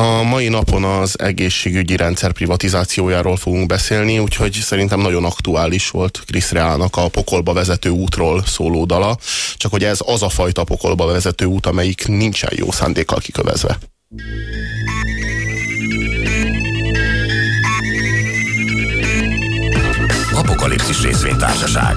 A mai napon az egészségügyi rendszer privatizációjáról fogunk beszélni, úgyhogy szerintem nagyon aktuális volt Krisz Reálnak a pokolba vezető útról szóló dala, csak hogy ez az a fajta pokolba vezető út, amelyik nincsen jó szándékkal kikövezve. Apokalipszis részvénytársaság.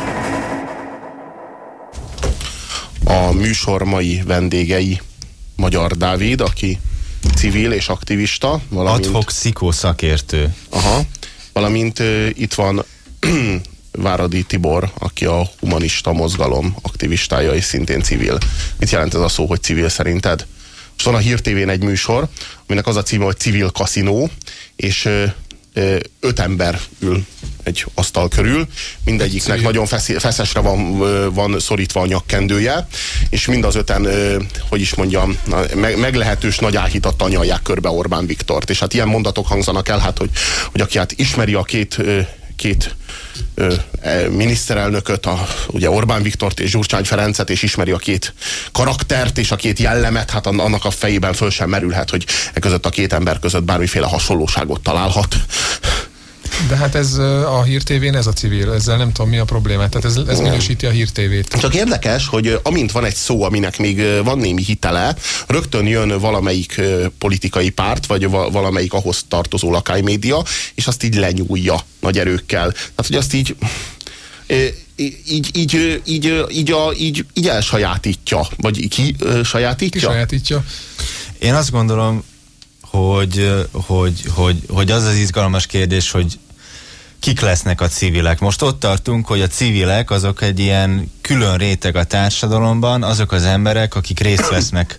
A műsor mai vendégei Magyar Dávid, aki civil és aktivista. Valamint, Adhok szikó szakértő. Aha, valamint uh, itt van Váradi Tibor, aki a humanista mozgalom aktivistája és szintén civil. Mit jelent ez a szó, hogy civil szerinted? Most van a Hír TV-n egy műsor, aminek az a címe, hogy Civil Kaszinó, és öt ember ül egy asztal körül, mindegyiknek Civil. nagyon feszesre van, van szorítva a nyakkendője, és mind az öten, hogy is mondjam, meglehetős nagy áhítattal nyalják körbe Orbán Viktort. És hát ilyen mondatok hangzanak el, hát, hogy, hogy aki hát ismeri a két két miniszterelnököt, a, ugye Orbán Viktort és Gyurcsány Ferencet, és ismeri a két karaktert és a két jellemet, hát annak a fejében föl sem merülhet, hogy e között a két ember között bármiféle hasonlóságot találhat. De hát ez a hírtévén ez a civil, ezzel nem tudom mi a probléma. Tehát ez, ez minősíti a hírtévét. Csak érdekes, hogy amint van egy szó, aminek még van némi hitele, rögtön jön valamelyik politikai párt, vagy valamelyik ahhoz tartozó lakánymédia, és azt így lenyúlja nagy erőkkel. Tehát, hogy azt így így, így, így, így, így, a, így, így elsajátítja, vagy ki sajátítja? Ki sajátítja. Én azt gondolom, hogy, hogy, hogy, hogy az az izgalmas kérdés, hogy kik lesznek a civilek. Most ott tartunk, hogy a civilek azok egy ilyen külön réteg a társadalomban, azok az emberek, akik részt vesznek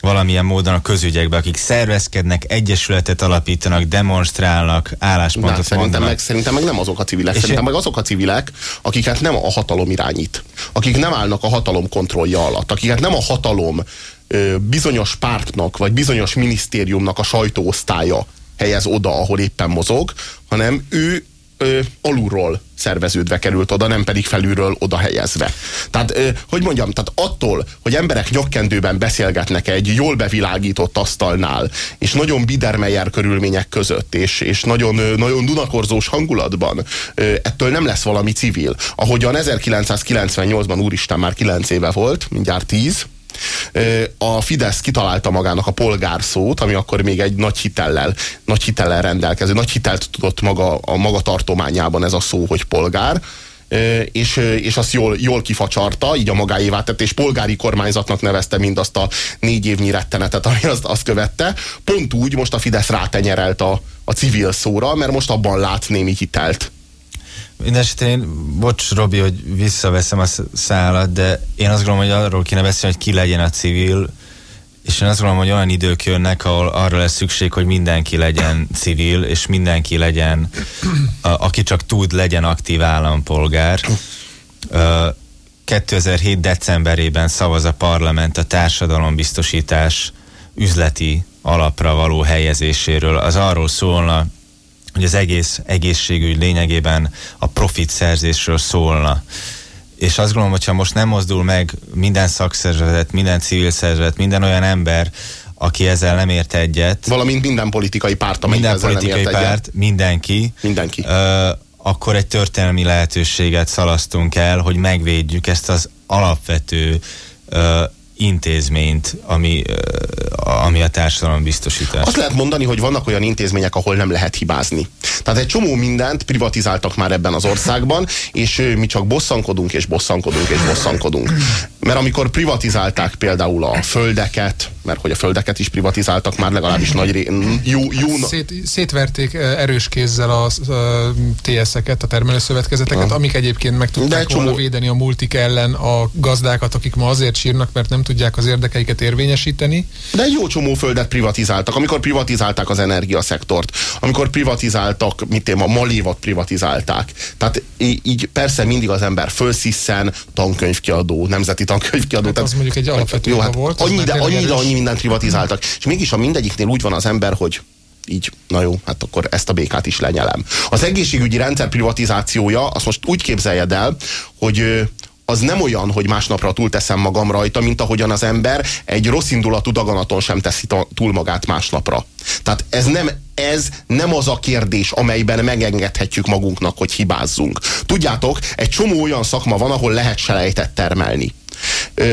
valamilyen módon a közügyekbe, akik szervezkednek, egyesületet alapítanak, demonstrálnak, álláspontot Na, szerintem mondanak. meg, szerintem meg nem azok a civilek, És szerintem meg azok a civilek, akiket nem a hatalom irányít, akik nem állnak a hatalom kontrollja alatt, akiket nem a hatalom bizonyos pártnak, vagy bizonyos minisztériumnak a sajtóosztálya helyez oda, ahol éppen mozog, hanem ő ö, alulról szerveződve került oda, nem pedig felülről oda helyezve. Tehát, ö, hogy mondjam, tehát attól, hogy emberek nyakkendőben beszélgetnek egy jól bevilágított asztalnál, és nagyon bidermeyer körülmények között, és, és nagyon, ö, nagyon dunakorzós hangulatban, ö, ettől nem lesz valami civil. Ahogyan 1998-ban, úristen, már 9 éve volt, mindjárt 10, a Fidesz kitalálta magának a polgárszót, ami akkor még egy nagy hitellel, nagy hitellel rendelkező, nagy hitelt tudott maga a maga tartományában ez a szó, hogy polgár, és, és azt jól, jól kifacsarta, így a magáévá tett, és polgári kormányzatnak nevezte mindazt a négy évnyi rettenetet, ami azt, azt követte. Pont úgy most a Fidesz rátenyerelt a, a civil szóra, mert most abban lát némi hitelt. Mindenesetre én, bocs Robi, hogy visszaveszem a szállat, de én azt gondolom, hogy arról kéne beszélni, hogy ki legyen a civil, és én azt gondolom, hogy olyan idők jönnek, ahol arra lesz szükség, hogy mindenki legyen civil, és mindenki legyen, a, aki csak tud, legyen aktív állampolgár. 2007. decemberében szavaz a parlament a társadalombiztosítás üzleti alapra való helyezéséről. Az arról szólna, hogy az egész egészségügy lényegében a profit szerzésről szólna. És azt gondolom, hogyha most nem mozdul meg minden szakszervezet, minden civil szervezet, minden olyan ember, aki ezzel nem ért egyet. Valamint minden politikai párt, amely minden politikai nem ért párt, egyet. mindenki. Mindenki. Ö, akkor egy történelmi lehetőséget szalasztunk el, hogy megvédjük ezt az alapvető ö, intézményt, ami, ami a társadalom biztosítás. Azt lehet mondani, hogy vannak olyan intézmények, ahol nem lehet hibázni. Tehát egy csomó mindent privatizáltak már ebben az országban, és mi csak bosszankodunk, és bosszankodunk, és bosszankodunk. Mert amikor privatizálták például a földeket, mert hogy a földeket is privatizáltak már legalábbis nagy ré... jó, jó... Szét, szétverték erős kézzel a, a TS-eket, a termelőszövetkezeteket, ha. amik egyébként meg tudták volna csomó... védeni a multik ellen a gazdákat, akik ma azért sírnak, mert nem tudják az érdekeiket érvényesíteni. De egy jó csomó földet privatizáltak. Amikor privatizálták az energiaszektort, amikor privatizáltak, mit én, a Malévat privatizálták. Tehát így persze mindig az ember fölsziszen, tankönyvkiadó, nemzeti tankönyvkiadó. Hát tehát, az mondjuk egy alapvető jó, hát volt. Annyi, de, annyira annyi mindent privatizáltak. És mégis a mindegyiknél úgy van az ember, hogy így, na jó, hát akkor ezt a békát is lenyelem. Az egészségügyi rendszer privatizációja, azt most úgy képzeljed el, hogy az nem olyan, hogy másnapra túlteszem magam rajta, mint ahogyan az ember egy rossz indulatú daganaton sem teszi túl magát másnapra. Tehát ez nem, ez nem az a kérdés, amelyben megengedhetjük magunknak, hogy hibázzunk. Tudjátok, egy csomó olyan szakma van, ahol lehet selejtet termelni.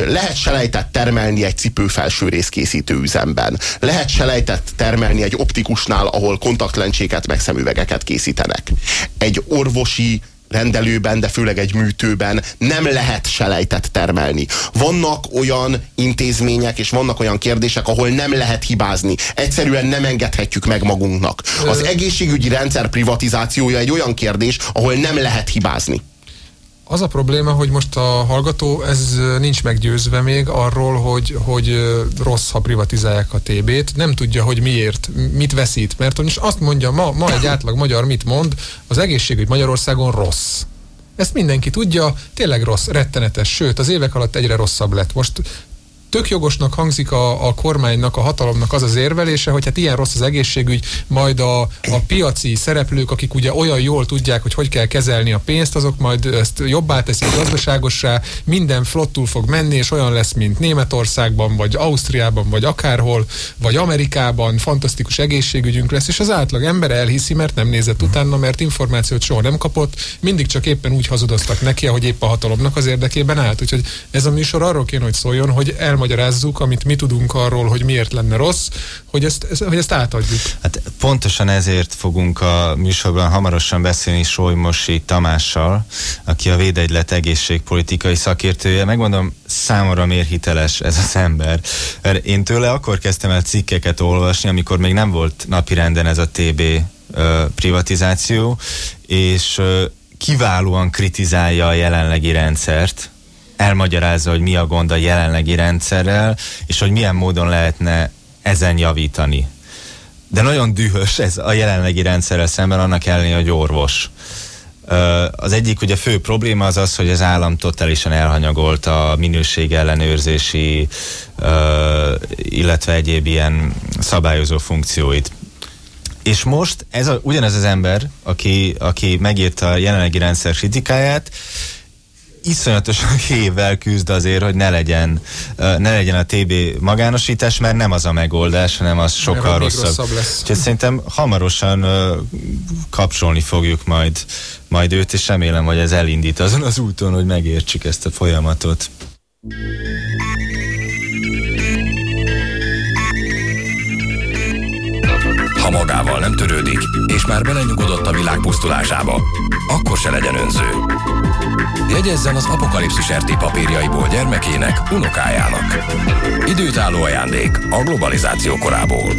Lehet selejtet termelni egy cipőfelső részkészítő üzemben. Lehet selejtet termelni egy optikusnál, ahol kontaktlencséket meg szemüvegeket készítenek. Egy orvosi rendelőben, de főleg egy műtőben nem lehet selejtet termelni. Vannak olyan intézmények és vannak olyan kérdések, ahol nem lehet hibázni. Egyszerűen nem engedhetjük meg magunknak. Az egészségügyi rendszer privatizációja egy olyan kérdés, ahol nem lehet hibázni. Az a probléma, hogy most a hallgató ez nincs meggyőzve még arról, hogy, hogy rossz, ha privatizálják a TB-t. Nem tudja, hogy miért, mit veszít. Mert most azt mondja, ma, ma egy átlag magyar mit mond, az egészségügy Magyarországon rossz. Ezt mindenki tudja, tényleg rossz, rettenetes, sőt, az évek alatt egyre rosszabb lett. Most tök jogosnak hangzik a, a kormánynak, a hatalomnak az az érvelése, hogy hát ilyen rossz az egészségügy, majd a, a piaci szereplők, akik ugye olyan jól tudják, hogy hogy kell kezelni a pénzt, azok majd ezt jobbá teszik gazdaságossá, minden flottul fog menni, és olyan lesz, mint Németországban, vagy Ausztriában, vagy akárhol, vagy Amerikában, fantasztikus egészségügyünk lesz, és az átlag ember elhiszi, mert nem nézett utána, mert információt soha nem kapott, mindig csak éppen úgy hazudoztak neki, ahogy épp a hatalomnak az érdekében állt. Úgyhogy ez a műsor arról kéne, hogy szóljon, hogy el elmagyarázzuk, amit mi tudunk arról, hogy miért lenne rossz, hogy ezt, hogy ezt átadjuk. Hát pontosan ezért fogunk a műsorban hamarosan beszélni Solymosi Tamással, aki a Védegylet egészségpolitikai szakértője. Megmondom, számomra miért hiteles ez az ember. Én tőle akkor kezdtem el cikkeket olvasni, amikor még nem volt napirenden ez a TB privatizáció, és kiválóan kritizálja a jelenlegi rendszert, elmagyarázza, hogy mi a gond a jelenlegi rendszerrel, és hogy milyen módon lehetne ezen javítani. De nagyon dühös ez a jelenlegi rendszerrel szemben, annak ellenére, hogy orvos. Az egyik ugye fő probléma az az, hogy az állam totálisan elhanyagolt a minőség ellenőrzési, illetve egyéb ilyen szabályozó funkcióit. És most ez a, ugyanez az ember, aki, aki megírta a jelenlegi rendszer kritikáját, iszonyatosan hévvel küzd azért, hogy ne legyen, ne legyen a TB magánosítás, mert nem az a megoldás, hanem az sokkal rosszabb. rosszabb lesz. Úgyhogy szerintem hamarosan kapcsolni fogjuk majd, majd őt, és remélem, hogy ez elindít azon az úton, hogy megértsük ezt a folyamatot. Magával nem törődik, és már belenyugodott a világ pusztulásába, akkor se legyen önző. Jegyezzen az apokalipszis RT papírjaiból gyermekének, unokájának. Időtálló ajándék a globalizáció korából.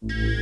Egy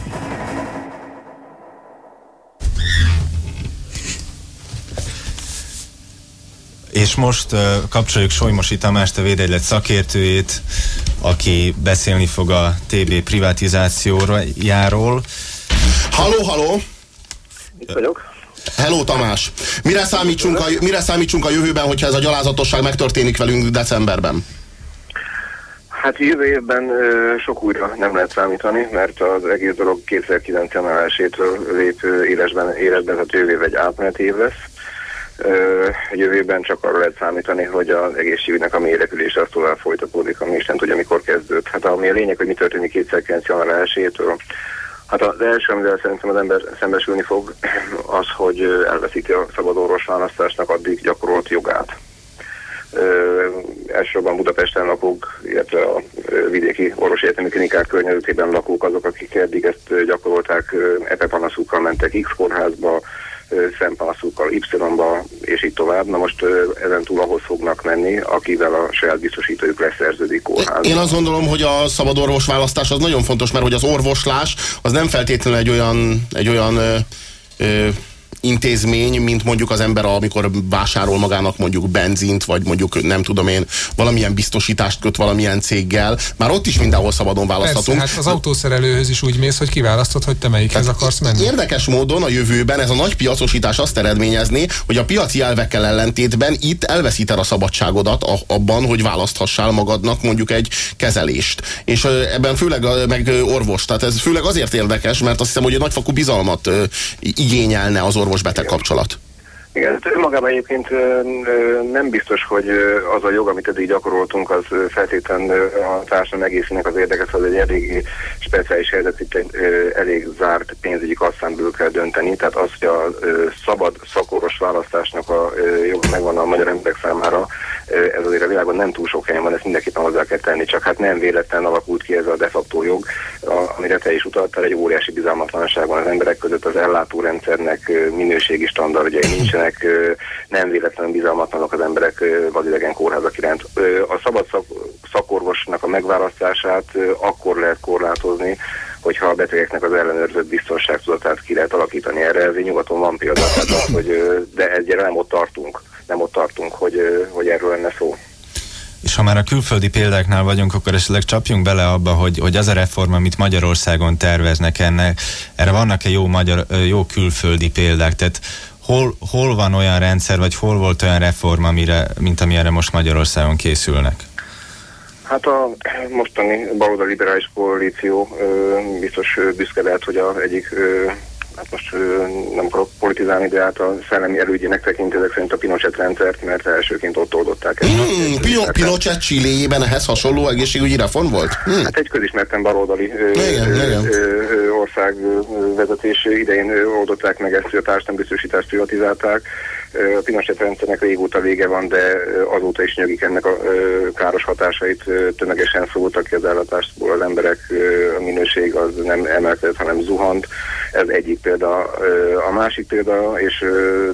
És most uh, kapcsoljuk Solymosi Tamást, a védegylet szakértőjét, aki beszélni fog a TB privatizációjáról. Halló, halló! Itt vagyok. Hello Tamás! Mire számítsunk, a, mire számítsunk a jövőben, hogyha ez a gyalázatosság megtörténik velünk decemberben? Hát jövő évben ö, sok újra nem lehet számítani, mert az egész dolog 2009. január 1-től lép életben, életben, tehát jövő év egy átmeneti év lesz Jövőben csak arra lehet számítani, hogy az egészségügynek a mélyrepülése az tovább folytatódik, ami Isten tudja, mikor kezdődött. Hát ami a lényeg, hogy mi történik 2009. január 1-től. Hát az első, amivel szerintem az ember szembesülni fog, az, hogy elveszíti a szabad orvosválasztásnak addig gyakorolt jogát. Ö, elsősorban Budapesten lakók, illetve a vidéki orvosi egyetemi klinikák környezetében lakók azok, akik eddig ezt gyakorolták, epepanaszukkal mentek X kórházba, szempanaszukkal Y-ba, és így tovább. Na most ezen túl ahhoz fognak menni, akivel a saját biztosítójuk leszerződik kórház. Én azt gondolom, hogy a szabad orvos választás az nagyon fontos, mert hogy az orvoslás az nem feltétlenül egy olyan, egy olyan ö, ö, intézmény, mint mondjuk az ember, amikor vásárol magának mondjuk benzint, vagy mondjuk nem tudom én, valamilyen biztosítást köt valamilyen céggel. Már ott is mindenhol szabadon választhatunk. Persze, hát az autószerelőhöz is úgy mész, hogy kiválasztod, hogy te melyikhez akarsz menni. Érdekes módon a jövőben ez a nagy piacosítás azt eredményezné, hogy a piaci elvekkel ellentétben itt elveszíted a szabadságodat abban, hogy választhassál magadnak mondjuk egy kezelést. És ebben főleg meg orvos. Tehát ez főleg azért érdekes, mert azt hiszem, hogy nagyfokú bizalmat igényelne az orvos-beteg kapcsolat. Igen, hát önmagában egyébként nem biztos, hogy az a jog, amit eddig gyakoroltunk, az feltétlen a társadalom egészének az érdekes, az egy elég speciális helyzet, itt egy elég zárt pénzügyi kasszán belül kell dönteni, tehát az, hogy a szabad szakoros választásnak a jog megvan a magyar emberek számára, ez azért a világon nem túl sok helyen van, ezt mindenképpen hozzá kell tenni, csak hát nem véletlen alakult ki ez a de facto jog, amire te is utaltál, egy óriási bizalmatlanság van az emberek között, az ellátórendszernek minőségi standardjai nincsenek, nincsenek, nem véletlenül bizalmatlanok az emberek vadidegen kórházak iránt. A szabad szak, szakorvosnak a megválasztását akkor lehet korlátozni, hogyha a betegeknek az ellenőrzött biztonságtudatát ki lehet alakítani. Erre ez nyugaton van példa, hogy, de egyre nem ott tartunk, nem ott tartunk, hogy, hogy erről lenne szó. És ha már a külföldi példáknál vagyunk, akkor esetleg csapjunk bele abba, hogy, hogy az a reform, amit Magyarországon terveznek ennek, erre vannak-e jó, magyar, jó külföldi példák? Tehát hol, hol van olyan rendszer, vagy hol volt olyan reform, amire, mint amire most Magyarországon készülnek? Hát a mostani baloldali liberális koalíció biztos büszke lehet, hogy a egyik hát most nem akarok politizálni, de hát a szellemi elődjének tekinti ezek szerint a Pinochet rendszert, mert elsőként ott oldották ezt. Hmm, Pino- Pinochet Chiléjében ehhez hasonló egészségügyi reform volt? Hmm. Hát egy közismerten baloldali ország vezetés idején oldották meg ezt, hogy a társadalombiztosítást privatizálták. A Pinochet rendszernek régóta vége van, de azóta is nyögik ennek a káros hatásait. Tömegesen szóltak ki az ellátásból az emberek, a minőség az nem emelkedett, hanem zuhant. Ez egyik példa. A másik példa, és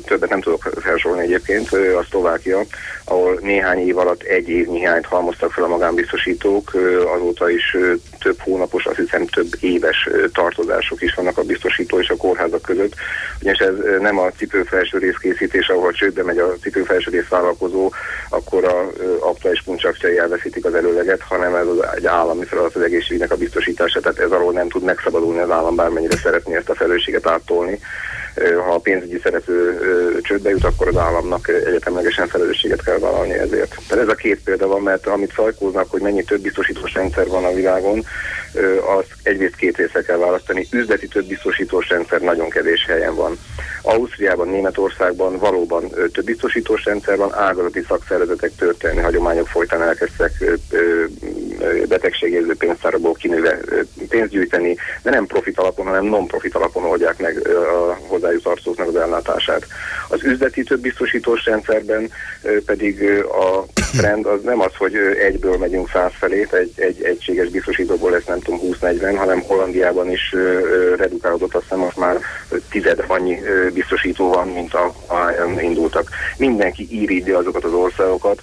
többet nem tudok felsorolni egyébként, a Szlovákia, ahol néhány év alatt egy év hiányt halmoztak fel a magánbiztosítók, azóta is több hónapos, azt hiszem több éves tartozások is vannak a biztosító és a kórházak között. Ugyanis ez nem a cipőfelső részkészítés, ahol csődbe megy a cipőfelső rész vállalkozó, akkor a aktuális puncsakcsai elveszítik az előleget, hanem ez az egy állami feladat az egészségügynek a biztosítása, tehát ez arról nem tud megszabadulni az állam, bármennyire szeretné ezt a felelősséget áttolni ha a pénzügyi szereplő csődbe jut, akkor az államnak egyetemlegesen felelősséget kell vállalni ezért. Tehát ez a két példa van, mert amit szajkóznak, hogy mennyi több biztosítós rendszer van a világon, az egyrészt két része kell választani. Üzleti több biztosítós rendszer nagyon kevés helyen van. Ausztriában, Németországban valóban több biztosítós rendszer van, ágazati szakszervezetek történelmi hagyományok folytán elkezdtek betegségérző pénztárokból kinőve pénzt gyűjteni, de nem profit alapon, hanem non-profit alapon oldják meg a hozzájuk tartozóknak az ellátását. Több biztosítós rendszerben pedig a trend az nem az, hogy egyből megyünk száz felé, egy, egy egységes biztosítóból lesz nem tudom 20-40, hanem Hollandiában is redukálódott, azt hiszem most már tized annyi biztosító van, mint a, a indultak. Mindenki írítja azokat az országokat,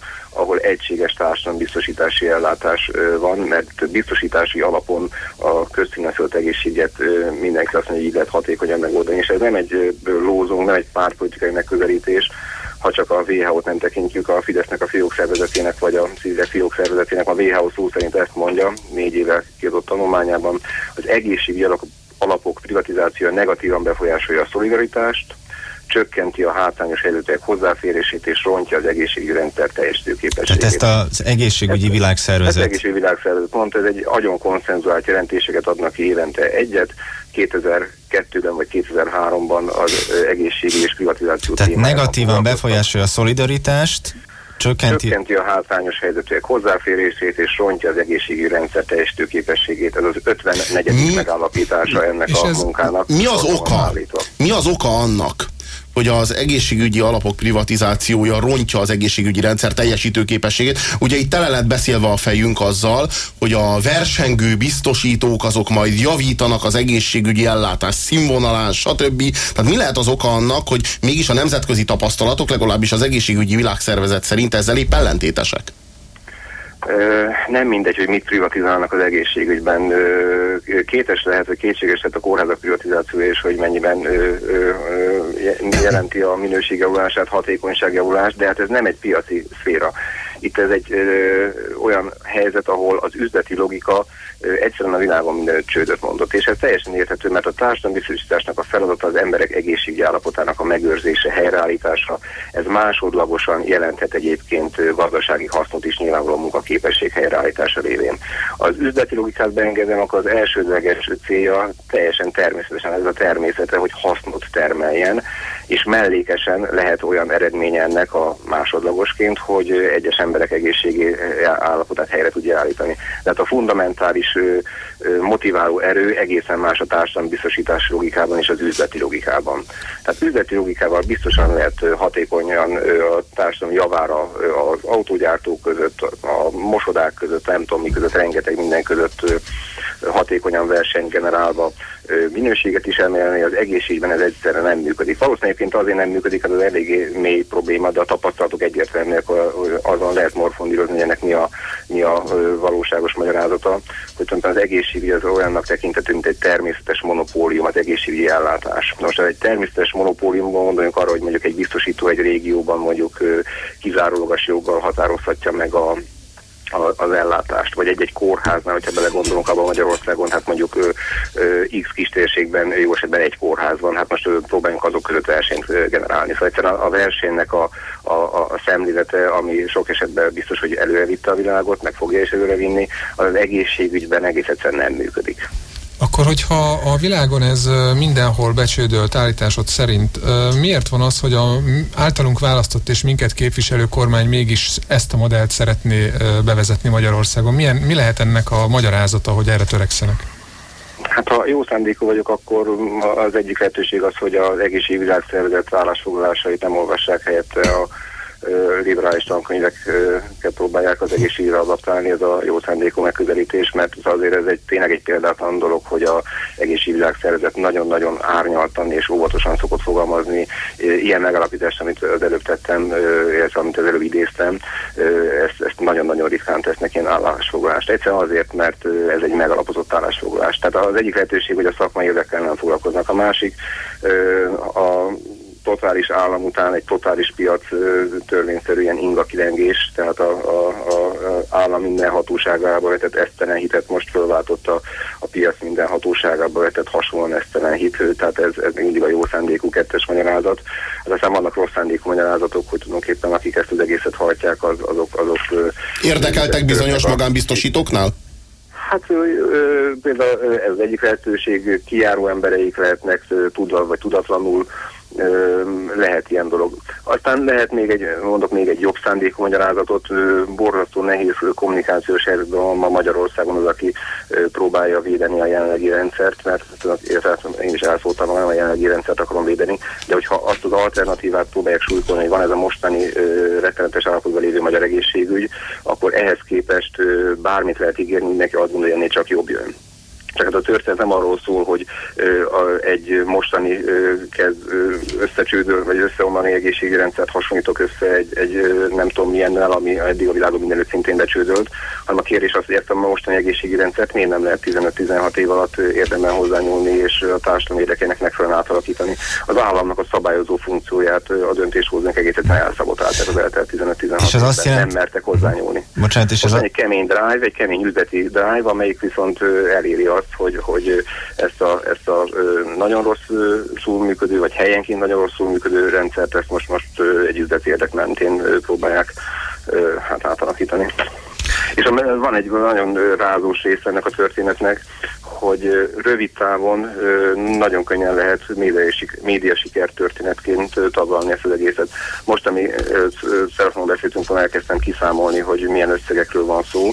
egységes társadalombiztosítási ellátás van, mert biztosítási alapon a közfinanszírozott egészséget mindenki azt mondja, hogy így lehet hatékonyan megoldani, és ez nem egy lózunk, nem egy pártpolitikai megközelítés, ha csak a WHO-t nem tekintjük a Fidesznek a fiók szervezetének, vagy a civilek fiók szervezetének, a WHO szó szerint ezt mondja, négy éve kiadott tanulmányában, az egészségügyi alapok privatizációja negatívan befolyásolja a szolidaritást, csökkenti a hátrányos helyzetek hozzáférését és rontja az egészségügyi rendszer teljesítő képességét. Tehát ezt az egészségügyi világszervezet... Ez az egészségügyi világszervezet mondta, ez egy nagyon konszenzuált jelentéseket adnak ki évente egyet, 2002-ben vagy 2003-ban az egészségi és privatizáció Tehát negatívan befolyásolja a szolidaritást, Csökkenti. Csökkenti a hátrányos helyzetűek hozzáférését, és rontja az egészségügyi rendszer teljesítő képességét. Ez az 54. Mi? megállapítása ennek és a munkának. Mi az oka? Mi az oka annak, hogy az egészségügyi alapok privatizációja rontja az egészségügyi rendszer teljesítőképességét. Ugye itt tele lett beszélve a fejünk azzal, hogy a versengő biztosítók azok majd javítanak az egészségügyi ellátás színvonalán, stb. Tehát mi lehet az oka annak, hogy mégis a nemzetközi tapasztalatok, legalábbis az egészségügyi világszervezet szerint ezzel épp ellentétesek? Nem mindegy, hogy mit privatizálnak az egészségügyben. Kétes lehet, hogy kétséges lehet a kórházak privatizációja, és hogy mennyiben jelenti a minőségjavulását, hatékonyságjavulást, de hát ez nem egy piaci szféra. Itt ez egy olyan helyzet, ahol az üzleti logika egyszerűen a világon minden csődöt mondott. És ez teljesen érthető, mert a társadalmi biztosításnak a feladata az emberek egészségi állapotának a megőrzése, helyreállítása. Ez másodlagosan jelenthet egyébként gazdasági hasznot is nyilvánvaló munkaképesség helyreállítása révén. Az üzleti logikát beengedem, akkor az elsődleges célja teljesen természetesen ez a természete, hogy hasznot termeljen, és mellékesen lehet olyan eredménye ennek a másodlagosként, hogy egyes emberek egészségi állapotát helyre tudja állítani. Tehát a fundamentális motiváló erő egészen más a társadalmi biztosítás logikában és az üzleti logikában. Tehát üzleti logikával biztosan lehet hatékonyan a társadalom javára az autógyártók között, a mosodák között, nem tudom mi között, rengeteg minden között hatékonyan verseny generálva minőséget is emelni, az egészségben ez egyszerre nem működik. Valószínűleg azért nem működik, ez az eléggé mély probléma, de a tapasztalatok egyértelműek, azon lehet morfondírozni, ennek mi a, mi a valóságos magyarázata, hogy az egészségügy az olyannak tekintető, mint egy természetes monopólium, az egészségügyi ellátás. Most egy természetes monopóliumban gondoljunk arra, hogy mondjuk egy biztosító egy régióban mondjuk kizárólagos joggal határozhatja meg a az ellátást, vagy egy-egy kórháznál, hogyha belegondolunk abban Magyarországon, hát mondjuk ö, ö, X kis térségben jó esetben egy kórház van, hát most ö, próbáljunk azok között versenyt generálni. Szóval egyszerűen a, a versenynek a, a, a szemlézete, ami sok esetben biztos, hogy előrevitte a világot, meg fogja is előrevinni, az egészségügyben egész egyszerűen nem működik. Akkor, hogyha a világon ez mindenhol becsődölt állításod szerint, miért van az, hogy a általunk választott és minket képviselő kormány mégis ezt a modellt szeretné bevezetni Magyarországon? Milyen, mi lehet ennek a magyarázata, hogy erre törekszenek? Hát ha jó szándékú vagyok, akkor az egyik lehetőség az, hogy az egészségvilágszervezet állásfoglalásait nem olvassák helyette a liberális tankönyveket próbálják az egészségre adaptálni, ez a jó szándékú megközelítés, mert azért ez egy, tényleg egy példátlan dolog, hogy a egészségvilágszervezet nagyon-nagyon árnyaltan és óvatosan szokott fogalmazni. Ilyen megalapítást, amit az előbb tettem, illetve amit az előbb idéztem, ezt, ezt nagyon-nagyon ritkán tesznek ilyen állásfoglalást. Egyszerűen azért, mert ez egy megalapozott állásfoglalás. Tehát az egyik lehetőség, hogy a szakmai érdekkel nem foglalkoznak. A másik, a totális állam után egy totális piac törvényszerűen inga kilengés, tehát a, a, a állam minden hatóságába vetett esztelen hitet most fölváltotta a piac minden hatóságába vetett hasonlóan esztelen hit, tehát ez, ez mindig a jó szándékú kettes magyarázat. Az aztán vannak rossz szándékú magyarázatok, hogy tulajdonképpen akik ezt az egészet hajtják, az, azok, azok... Érdekeltek bizonyos magánbiztosítóknál? Hát például ez egyik lehetőség, kijáró embereik lehetnek tudva vagy tudatlanul lehet ilyen dolog. Aztán lehet még egy, mondok még egy jobb szándékú magyarázatot, borzasztó nehéz kommunikációs helyzetben van ma Magyarországon az, aki próbálja védeni a jelenlegi rendszert, mert én is elszóltam, hogy a jelenlegi rendszert akarom védeni, de hogyha azt az alternatívát próbálják súlykolni, hogy van ez a mostani rettenetes állapotban lévő magyar egészségügy, akkor ehhez képest bármit lehet ígérni, mindenki azt gondolja, hogy csak jobb jön. Csak hát a történet nem arról szól, hogy egy mostani kezd összecsődő, vagy összeomlani egészségi rendszert hasonlítok össze egy, egy nem tudom milyennel, ami eddig a világon mindenütt szintén becsődölt, hanem a kérdés az, hogy a mostani egészségi rendszert miért nem lehet 15-16 év alatt érdemben hozzányúlni és a társadalom érdekének megfelelően átalakítani. Az államnak a szabályozó funkcióját a döntéshozónak egész egyszerűen elszabotálták az eltelt 15-16 évben, jelent... nem mertek hozzányúlni. Bocsánat, és ez a... egy kemény drive, egy kemény üzleti drive, amelyik viszont eléri azt, azt, hogy, hogy ezt a, ezt a nagyon rosszul működő, vagy helyenként nagyon rosszul működő rendszert, ezt most, most egy üzleti érdek mentén próbálják hát átalakítani. És van egy nagyon rázós része ennek a történetnek, hogy rövid távon nagyon könnyen lehet média sikertörténetként taglalni ezt az egészet. Most, ami telefonon beszéltünk, elkezdtem kiszámolni, hogy milyen összegekről van szó.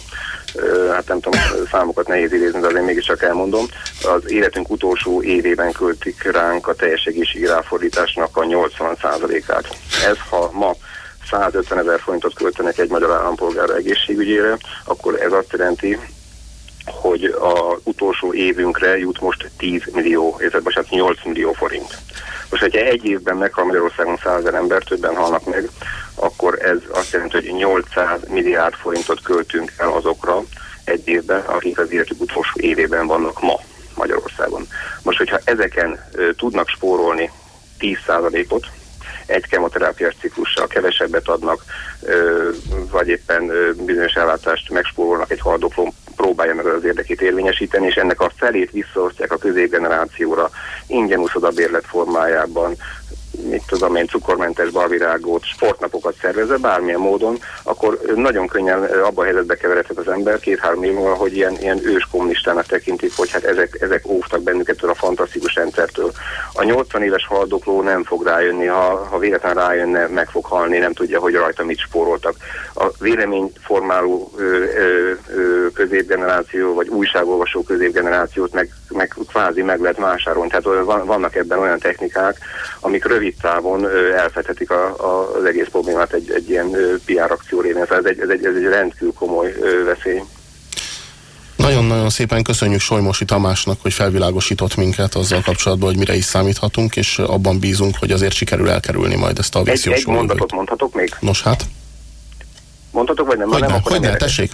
Hát nem tudom, számokat nehéz idézni, de azért mégiscsak elmondom. Az életünk utolsó évében költik ránk a teljes egészségi ráfordításnak a 80%-át. Ez, ha ma 150 ezer forintot költenek egy magyar állampolgára egészségügyére, akkor ez azt jelenti, hogy a utolsó évünkre jut most 10 millió, illetve bocsánat, 8 millió forint. Most, hogyha egy évben meghal Magyarországon 100 ember, többen halnak meg, akkor ez azt jelenti, hogy 800 milliárd forintot költünk el azokra egy évben, akik az életük utolsó évében vannak ma Magyarországon. Most, hogyha ezeken ö, tudnak spórolni 10%-ot, egy kemoterápiás ciklussal kevesebbet adnak, vagy éppen bizonyos ellátást megspórolnak egy haldokló próbálja meg az érdekét érvényesíteni, és ennek a felét visszaosztják a középgenerációra ingyen úszodabérlet formájában, mit tudom én, cukormentes balvirágot, sportnapokat szervezve, bármilyen módon, akkor nagyon könnyen abba a helyzetbe keveredhet az ember két-három év múlva, hogy ilyen, ilyen ős kommunistának tekintik, hogy hát ezek, ezek óvtak bennünket a fantasztikus rendszertől. A 80 éves haldokló nem fog rájönni, ha, ha véletlen rájönne, meg fog halni, nem tudja, hogy rajta mit spóroltak. A véleményformáló ö, ö, ö, középgeneráció, vagy újságolvasó középgenerációt meg, meg kvázi meg lehet vásárolni. Tehát vannak ebben olyan technikák, amik rövid távon elfedhetik a, a, az egész problémát egy, egy ilyen PR akció révén. Ez egy, ez, egy, ez egy rendkívül komoly veszély. Nagyon-nagyon szépen köszönjük Solymosi Tamásnak, hogy felvilágosított minket azzal kapcsolatban, hogy mire is számíthatunk, és abban bízunk, hogy azért sikerül elkerülni majd ezt a víziós Egy, egy mondatot mondhatok még? Nos hát? Mondhatok, vagy nem? Hogy nem, hogy nem, tessék?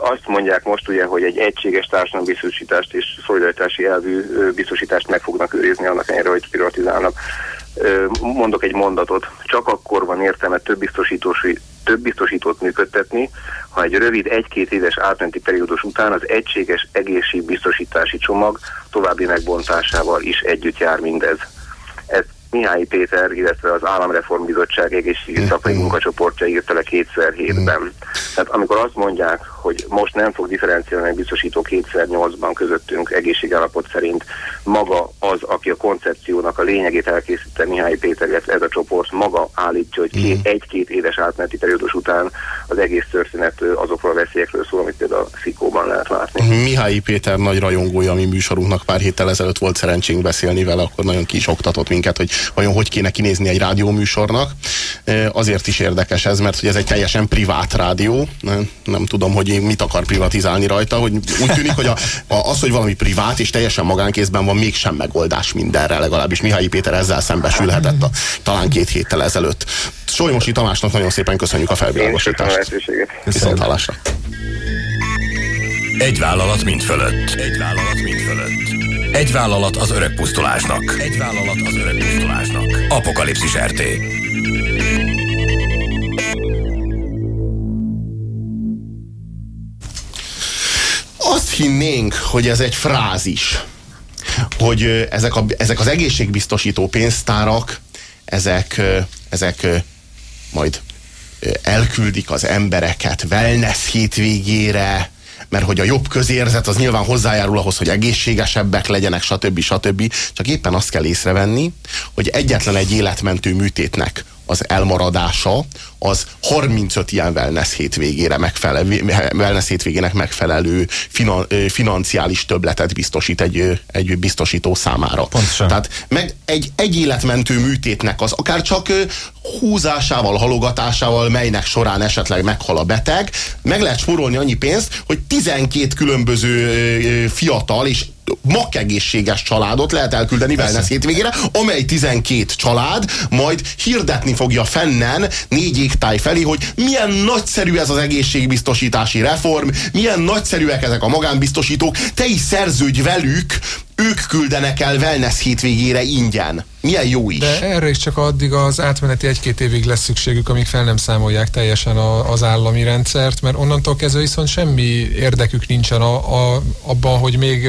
Azt mondják most ugye, hogy egy egységes társadalombiztosítást és szolidaritási elvű biztosítást meg fognak őrizni, annak ellenére, hogy privatizálnak. Mondok egy mondatot, csak akkor van értelme több, biztosítósi, több biztosítót működtetni, ha egy rövid egy-két éves átmenti periódus után az egységes egészségbiztosítási csomag további megbontásával is együtt jár mindez. Ez Mihály Péter, illetve az Államreformbizottság egészségügyi szakmai munkacsoportja írta le 2007-ben. Tehát amikor azt mondják, hogy most nem fog differenciálni biztosító 2008-ban közöttünk egészségállapot szerint maga az, aki a koncepciónak a lényegét elkészítette Mihály Péter, illetve ez a csoport maga állítja, hogy mm. egy-két éves átmeneti periódus után az egész történet azokról a veszélyekről szól, amit például a Szikóban lehet látni. Mihály Péter nagy rajongója a mi műsorunknak pár héttel ezelőtt volt szerencsénk beszélni vele, akkor nagyon ki is oktatott minket, hogy vajon hogy kéne kinézni egy rádióműsornak. Azért is érdekes ez, mert hogy ez egy teljesen privát rádió. Nem, nem tudom, hogy mit akar privatizálni rajta, hogy úgy tűnik, hogy a, a, az, hogy valami privát és teljesen magánkézben van, mégsem megoldás mindenre, legalábbis Mihály Péter ezzel szembesülhetett a, talán két héttel ezelőtt. Solymosi Tamásnak nagyon szépen köszönjük a felvilágosítást. Viszont hallásra. Egy vállalat mind fölött. Egy vállalat mind fölött. Egy vállalat az öreg pusztulásnak. Egy vállalat az öreg pusztulásnak. Apokalipszis RT. Azt hinnénk, hogy ez egy frázis, hogy ezek, a, ezek az egészségbiztosító pénztárak, ezek, ezek majd elküldik az embereket wellness hétvégére, mert hogy a jobb közérzet az nyilván hozzájárul ahhoz, hogy egészségesebbek legyenek, stb. stb. Csak éppen azt kell észrevenni, hogy egyetlen egy életmentő műtétnek az elmaradása, az 35 ilyen wellness hétvégére megfelelő, wellness hétvégének megfelelő finan, financiális töbletet biztosít egy, egy biztosító számára. Pontosan. Tehát meg egy, egy életmentő műtétnek az akár csak húzásával, halogatásával, melynek során esetleg meghal a beteg, meg lehet spórolni annyi pénzt, hogy 12 különböző fiatal és makkegészséges családot lehet elküldeni wellness hétvégére, amely 12 család majd hirdetni fogja fennen négy égtáj felé, hogy milyen nagyszerű ez az egészségbiztosítási reform, milyen nagyszerűek ezek a magánbiztosítók, te is szerződj velük, ők küldenek el wellness hétvégére ingyen. Milyen jó is. De erre is csak addig az átmeneti egy-két évig lesz szükségük, amíg fel nem számolják teljesen a, az állami rendszert, mert onnantól kezdve viszont semmi érdekük nincsen a, a, abban, hogy még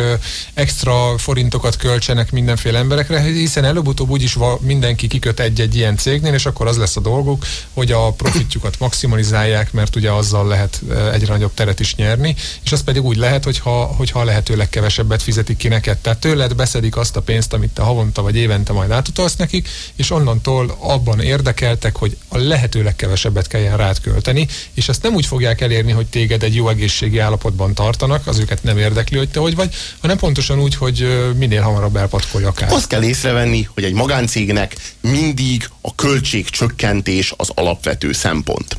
extra forintokat költsenek mindenféle emberekre, hiszen előbb-utóbb úgyis mindenki kiköt egy-egy ilyen cégnél, és akkor az lesz a dolguk, hogy a profitjukat maximalizálják, mert ugye azzal lehet egyre nagyobb teret is nyerni, és az pedig úgy lehet, hogyha, hogyha a lehető legkevesebbet fizetik ki neked. Tehát tőled beszedik azt a pénzt, amit te havonta vagy évente majd átutalsz nekik, és onnantól abban érdekeltek, hogy a lehető legkevesebbet kelljen rád költeni, és ezt nem úgy fogják elérni, hogy téged egy jó egészségi állapotban tartanak, az őket nem érdekli, hogy te hogy vagy, hanem pontosan úgy, hogy minél hamarabb elpatkolj akár. Azt kell észrevenni, hogy egy magáncégnek mindig a költségcsökkentés az alapvető szempont.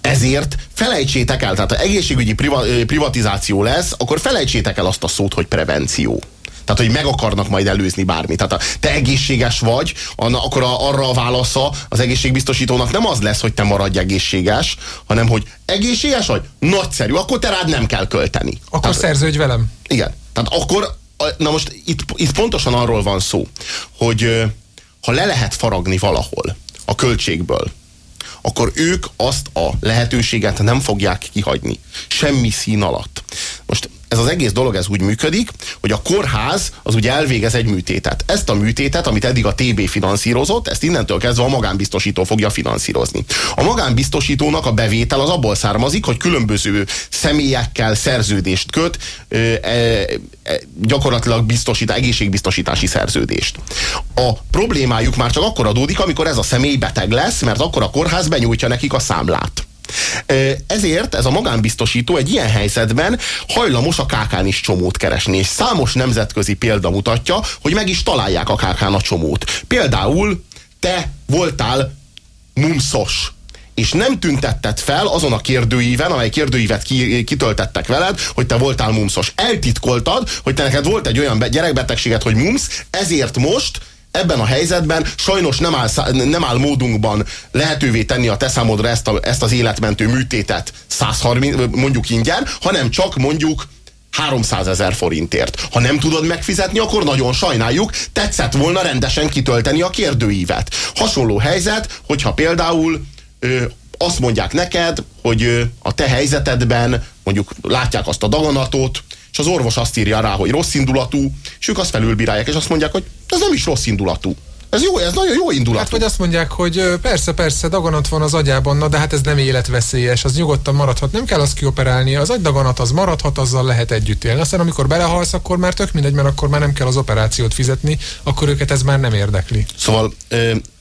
Ezért felejtsétek el, tehát ha egészségügyi priva, privatizáció lesz, akkor felejtsétek el azt a szót, hogy prevenció. Tehát, hogy meg akarnak majd előzni bármit. Tehát, ha te egészséges vagy, akkor a, arra a válasza az egészségbiztosítónak nem az lesz, hogy te maradj egészséges, hanem, hogy egészséges vagy? Nagyszerű, akkor te rád nem kell költeni. Akkor Tehát, szerződj velem. Igen. Tehát akkor, na most itt, itt pontosan arról van szó, hogy ha le lehet faragni valahol a költségből, akkor ők azt a lehetőséget nem fogják kihagyni. Semmi szín alatt. Most ez az egész dolog ez úgy működik, hogy a kórház az ugye elvégez egy műtétet. Ezt a műtétet, amit eddig a TB finanszírozott, ezt innentől kezdve a magánbiztosító fogja finanszírozni. A magánbiztosítónak a bevétel az abból származik, hogy különböző személyekkel szerződést köt, e, e, gyakorlatilag biztosít, egészségbiztosítási szerződést. A problémájuk már csak akkor adódik, amikor ez a személy beteg lesz, mert akkor a kórház benyújtja nekik a számlát. Ezért ez a magánbiztosító egy ilyen helyzetben hajlamos a kákán is csomót keresni, és számos nemzetközi példa mutatja, hogy meg is találják a kákán a csomót. Például te voltál mumszos, és nem tüntetted fel azon a kérdőíven, amely kérdőívet ki, kitöltettek veled, hogy te voltál mumszos. Eltitkoltad, hogy te neked volt egy olyan gyerekbetegséget, hogy mumsz, ezért most ebben a helyzetben sajnos nem áll, nem áll módunkban lehetővé tenni a te számodra ezt, a, ezt az életmentő műtétet 130, mondjuk ingyen, hanem csak mondjuk 300 ezer forintért. Ha nem tudod megfizetni, akkor nagyon sajnáljuk, tetszett volna rendesen kitölteni a kérdőívet. Hasonló helyzet, hogyha például ö, azt mondják neked, hogy ö, a te helyzetedben mondjuk látják azt a daganatot, és az orvos azt írja rá, hogy rossz indulatú, és ők azt felülbírálják, és azt mondják, hogy ez nem is rossz indulatú. Ez jó, ez nagyon jó indulat. Hát vagy azt mondják, hogy persze, persze, daganat van az agyában, na de hát ez nem életveszélyes, az nyugodtan maradhat, nem kell azt kioperálni, az agydaganat az maradhat, azzal lehet együtt élni. Aztán amikor belehalsz, akkor már tök mindegy, mert akkor már nem kell az operációt fizetni, akkor őket ez már nem érdekli. Szóval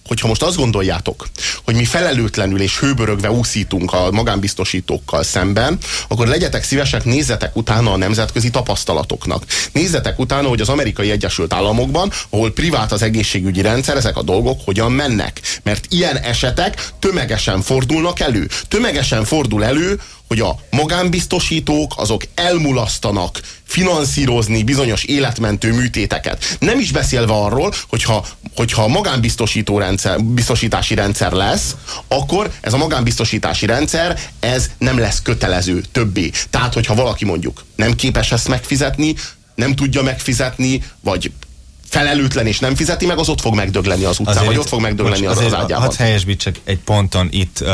hogyha most azt gondoljátok, hogy mi felelőtlenül és hőbörögve úszítunk a magánbiztosítókkal szemben, akkor legyetek szívesek, nézzetek utána a nemzetközi tapasztalatoknak. Nézzetek utána, hogy az amerikai Egyesült Államokban, ahol privát az egészségügyi rendszer, ezek a dolgok hogyan mennek. Mert ilyen esetek tömegesen fordulnak elő. Tömegesen fordul elő, hogy a magánbiztosítók azok elmulasztanak finanszírozni bizonyos életmentő műtéteket. Nem is beszélve arról, hogyha, hogyha magánbiztosító rendszer, biztosítási rendszer lesz, akkor ez a magánbiztosítási rendszer, ez nem lesz kötelező többé. Tehát, hogyha valaki mondjuk nem képes ezt megfizetni, nem tudja megfizetni, vagy felelőtlen és nem fizeti meg, az ott fog megdögleni az utcán, azért vagy ott fog megdögleni az, az ágyában. Hadd helyesbítsek egy ponton itt. Uh,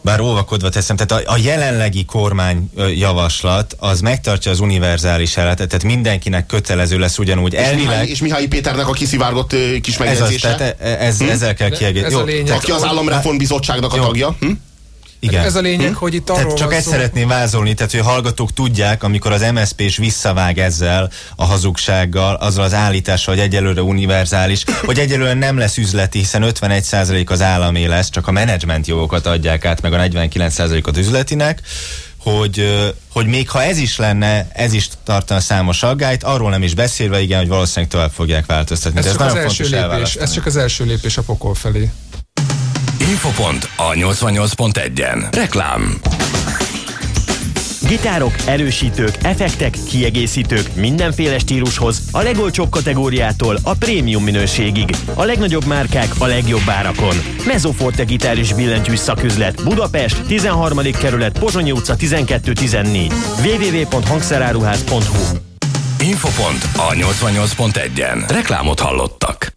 bár óvakodva teszem, tehát a, a jelenlegi kormány javaslat az megtartja az univerzális életet, tehát mindenkinek kötelező lesz ugyanúgy és elvileg. Mihály, és Mihály Péternek a kiszivárgott kis megjegyzése. Ez, az, tehát ez, hm? ezzel kell kiegészíteni. Aki az államreformbizottságnak a tagja. Hm? Igen. Ez a lényeg, hm? hogy itt arról tehát Csak ezt szó... szeretném vázolni, tehát hogy a hallgatók tudják, amikor az MSZP is visszavág ezzel a hazugsággal, azzal az állítással, hogy egyelőre univerzális, hogy egyelőre nem lesz üzleti, hiszen 51% az államé lesz, csak a menedzsment jogokat adják át, meg a 49%-ot üzletinek, hogy, hogy még ha ez is lenne, ez is tartana számos aggályt, arról nem is beszélve, igen, hogy valószínűleg tovább fogják változtatni. Ez, ez csak az első lépés, ez csak az első lépés a pokol felé. Infopont a 88.1-en. Reklám. Gitárok, erősítők, effektek, kiegészítők mindenféle stílushoz, a legolcsóbb kategóriától a prémium minőségig. A legnagyobb márkák a legjobb árakon. Mezoforte gitár és billentyűs szaküzlet Budapest, 13. kerület, Pozsonyi utca 1214. www.hangszeráruház.hu Infopont a 88.1-en. Reklámot hallottak.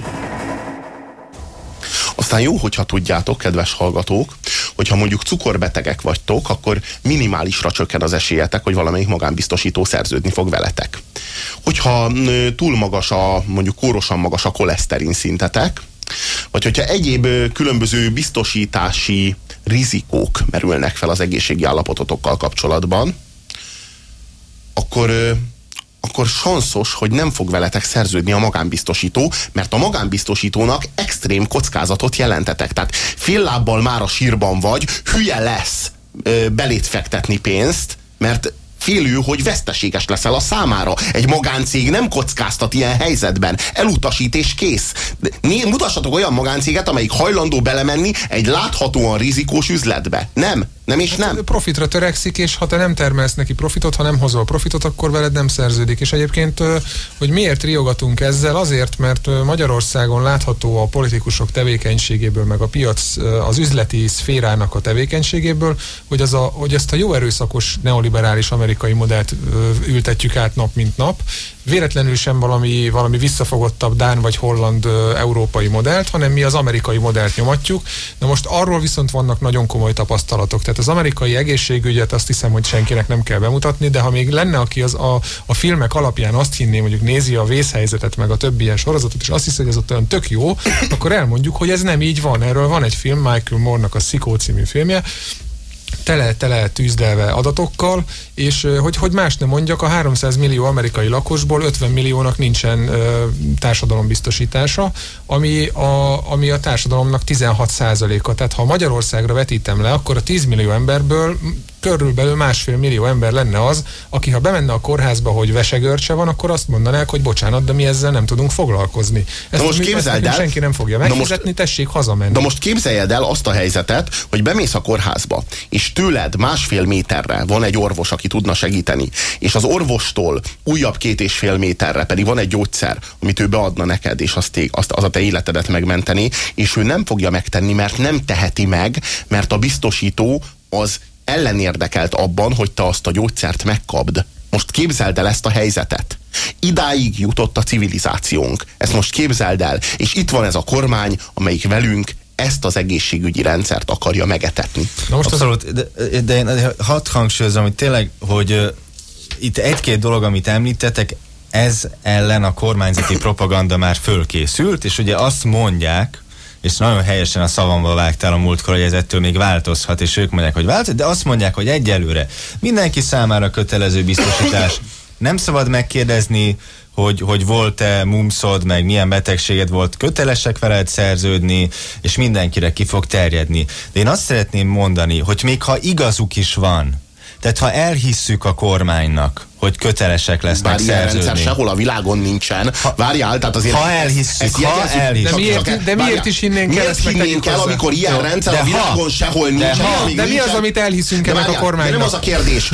Aztán jó, hogyha tudjátok, kedves hallgatók, hogyha mondjuk cukorbetegek vagytok, akkor minimálisra csökken az esélyetek, hogy valamelyik magánbiztosító szerződni fog veletek. Hogyha túl magas a, mondjuk kórosan magas a koleszterin szintetek, vagy hogyha egyéb különböző biztosítási rizikók merülnek fel az egészségi állapototokkal kapcsolatban, akkor akkor sanszos, hogy nem fog veletek szerződni a magánbiztosító, mert a magánbiztosítónak extrém kockázatot jelentetek. Tehát fél lábbal már a sírban vagy, hülye lesz belét fektetni pénzt, mert félő, hogy veszteséges leszel a számára. Egy magáncég nem kockáztat ilyen helyzetben. Elutasít és kész. Né, mutassatok olyan magáncéget, amelyik hajlandó belemenni egy láthatóan rizikós üzletbe. Nem. Nem is nem. Hát profitra törekszik, és ha te nem termelsz neki profitot, ha nem hozol profitot, akkor veled nem szerződik. És egyébként, hogy miért riogatunk ezzel? Azért, mert Magyarországon látható a politikusok tevékenységéből, meg a piac, az üzleti szférának a tevékenységéből, hogy, az a, hogy ezt a jó erőszakos neoliberális amerikai modellt ültetjük át nap mint nap, véletlenül sem valami, valami visszafogottabb Dán vagy Holland európai modellt, hanem mi az amerikai modellt nyomatjuk. Na most arról viszont vannak nagyon komoly tapasztalatok. Tehát az amerikai egészségügyet azt hiszem, hogy senkinek nem kell bemutatni, de ha még lenne, aki az a, a filmek alapján azt hinné, mondjuk nézi a vészhelyzetet, meg a többi ilyen sorozatot, és azt hiszi, hogy ez ott olyan tök jó, akkor elmondjuk, hogy ez nem így van. Erről van egy film, Michael Moore-nak a Szikó című filmje, tele, tele tűzdelve adatokkal, és hogy, hogy más nem mondjak, a 300 millió amerikai lakosból 50 milliónak nincsen ö, társadalombiztosítása, ami a, ami a társadalomnak 16 százaléka. Tehát ha Magyarországra vetítem le, akkor a 10 millió emberből körülbelül másfél millió ember lenne az, aki ha bemenne a kórházba, hogy vesegörcse van, akkor azt mondanák, hogy bocsánat, de mi ezzel nem tudunk foglalkozni. Ezt, most mi, képzeld el, senki nem fogja megfizetni, most, tessék hazamenni. De most képzeljed el azt a helyzetet, hogy bemész a kórházba, és tőled másfél méterre van egy orvos, aki tudna segíteni, és az orvostól újabb két és fél méterre pedig van egy gyógyszer, amit ő beadna neked, és azt, azt az a te életedet megmenteni, és ő nem fogja megtenni, mert nem teheti meg, mert a biztosító az ellenérdekelt abban, hogy te azt a gyógyszert megkapd. Most képzeld el ezt a helyzetet. Idáig jutott a civilizációnk. Ezt most képzeld el. És itt van ez a kormány, amelyik velünk ezt az egészségügyi rendszert akarja megetetni. Na most Abszolút, de, de én hadd hangsúlyozom, hogy tényleg, hogy uh, itt egy-két dolog, amit említettek, ez ellen a kormányzati propaganda már fölkészült, és ugye azt mondják, és nagyon helyesen a szavamba vágtál a múltkor, hogy ez ettől még változhat, és ők mondják, hogy változhat, de azt mondják, hogy egyelőre mindenki számára kötelező biztosítás. Nem szabad megkérdezni, hogy, hogy volt-e mumszod, meg milyen betegséged volt, kötelesek veled szerződni, és mindenkire ki fog terjedni. De én azt szeretném mondani, hogy még ha igazuk is van, tehát ha elhisszük a kormánynak, hogy kötelesek lesznek Bár szerződni. rendszer sehol a világon nincsen. Ha, Várjál, tehát azért... Ha elhisszük, ha elhisszük. De miért, de miért is hinnénk el ezt hinnénk el, amikor ilyen Jó, rendszer a világon ha, sehol nincsen? De, ha, de mi az, amit elhiszünk ennek a kormánynak? nem az a kérdés.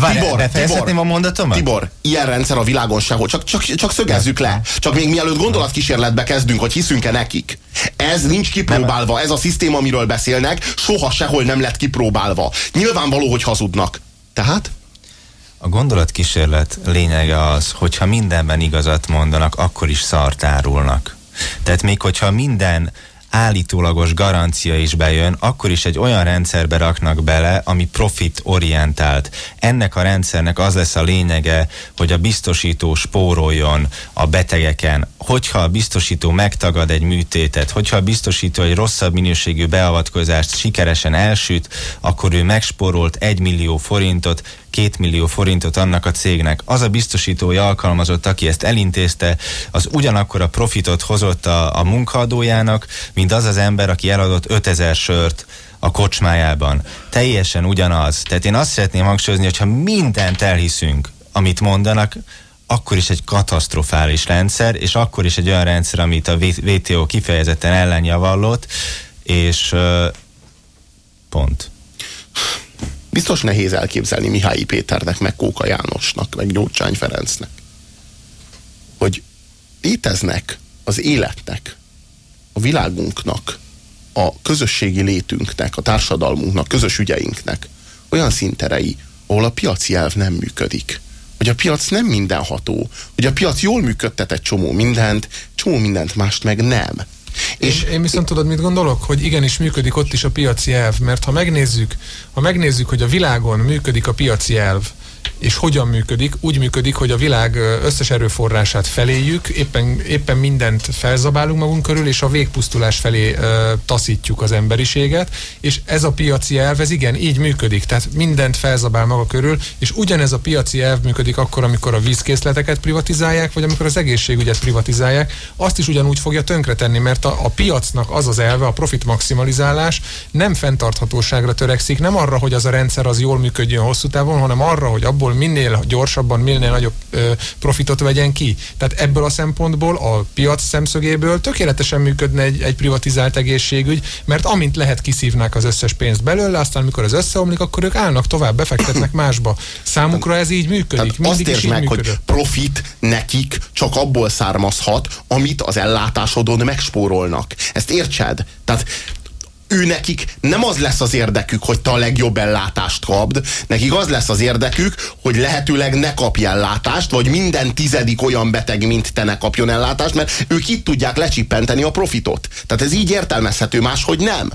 Várj, Tibor, befejezhetném Tibor, a mondatomat? Tibor, ilyen rendszer a világon sehol. Csak, csak, csak szögezzük le. Csak még mielőtt gondolatkísérletbe kezdünk, hogy hiszünk-e nekik. Ez nincs kipróbálva. Ez a szisztéma, amiről beszélnek, soha sehol nem lett kipróbálva. Nyilvánvaló, hogy hazudnak. Tehát? A gondolatkísérlet lényege az, hogyha mindenben igazat mondanak, akkor is szart árulnak. Tehát még hogyha minden állítólagos garancia is bejön, akkor is egy olyan rendszerbe raknak bele, ami profit orientált. Ennek a rendszernek az lesz a lényege, hogy a biztosító spóroljon a betegeken. Hogyha a biztosító megtagad egy műtétet, hogyha a biztosító egy rosszabb minőségű beavatkozást sikeresen elsüt, akkor ő megspórolt egy millió forintot, két millió forintot annak a cégnek. Az a biztosítója alkalmazott, aki ezt elintézte, az ugyanakkor a profitot hozott a, a munkaadójának, mint az az ember, aki eladott 5000 sört a kocsmájában. Teljesen ugyanaz. Tehát én azt szeretném hangsúlyozni, hogyha mindent elhiszünk, amit mondanak, akkor is egy katasztrofális rendszer, és akkor is egy olyan rendszer, amit a WTO kifejezetten ellenjavallott, és uh, pont. Biztos nehéz elképzelni Mihály Péternek, meg Kóka Jánosnak, meg Gyurcsány Ferencnek, hogy léteznek az életnek, a világunknak, a közösségi létünknek, a társadalmunknak, közös ügyeinknek olyan szinterei, ahol a piaci elv nem működik. Hogy a piac nem mindenható, hogy a piac jól működtet egy csomó mindent, csomó mindent mást meg nem. És én, én viszont tudod, mit gondolok? Hogy igenis működik ott is a piaci elv, mert ha megnézzük, ha megnézzük, hogy a világon működik a piaci elv, és hogyan működik? Úgy működik, hogy a világ összes erőforrását feléjük, éppen, éppen mindent felzabálunk magunk körül, és a végpusztulás felé ö, taszítjuk az emberiséget, és ez a piaci elv, ez igen, így működik, tehát mindent felzabál maga körül, és ugyanez a piaci elv működik akkor, amikor a vízkészleteket privatizálják, vagy amikor az egészségügyet privatizálják, azt is ugyanúgy fogja tönkretenni, mert a, a piacnak az az elve, a profit maximalizálás nem fenntarthatóságra törekszik, nem arra, hogy az a rendszer az jól működjön hosszú távon, hanem arra, hogy abból minél gyorsabban, minél nagyobb ö, profitot vegyen ki. Tehát ebből a szempontból, a piac szemszögéből tökéletesen működne egy, egy privatizált egészségügy, mert amint lehet kiszívnák az összes pénzt belőle, aztán amikor az összeomlik, akkor ők állnak tovább, befektetnek másba. Számukra ez így működik. Tehát azt értsd meg, működött. hogy profit nekik csak abból származhat, amit az ellátásodon megspórolnak. Ezt értsed? Tehát ő nekik nem az lesz az érdekük, hogy te a legjobb ellátást kapd, nekik az lesz az érdekük, hogy lehetőleg ne kapj ellátást, vagy minden tizedik olyan beteg, mint te ne kapjon ellátást, mert ők itt tudják lecsippenteni a profitot. Tehát ez így értelmezhető, máshogy nem.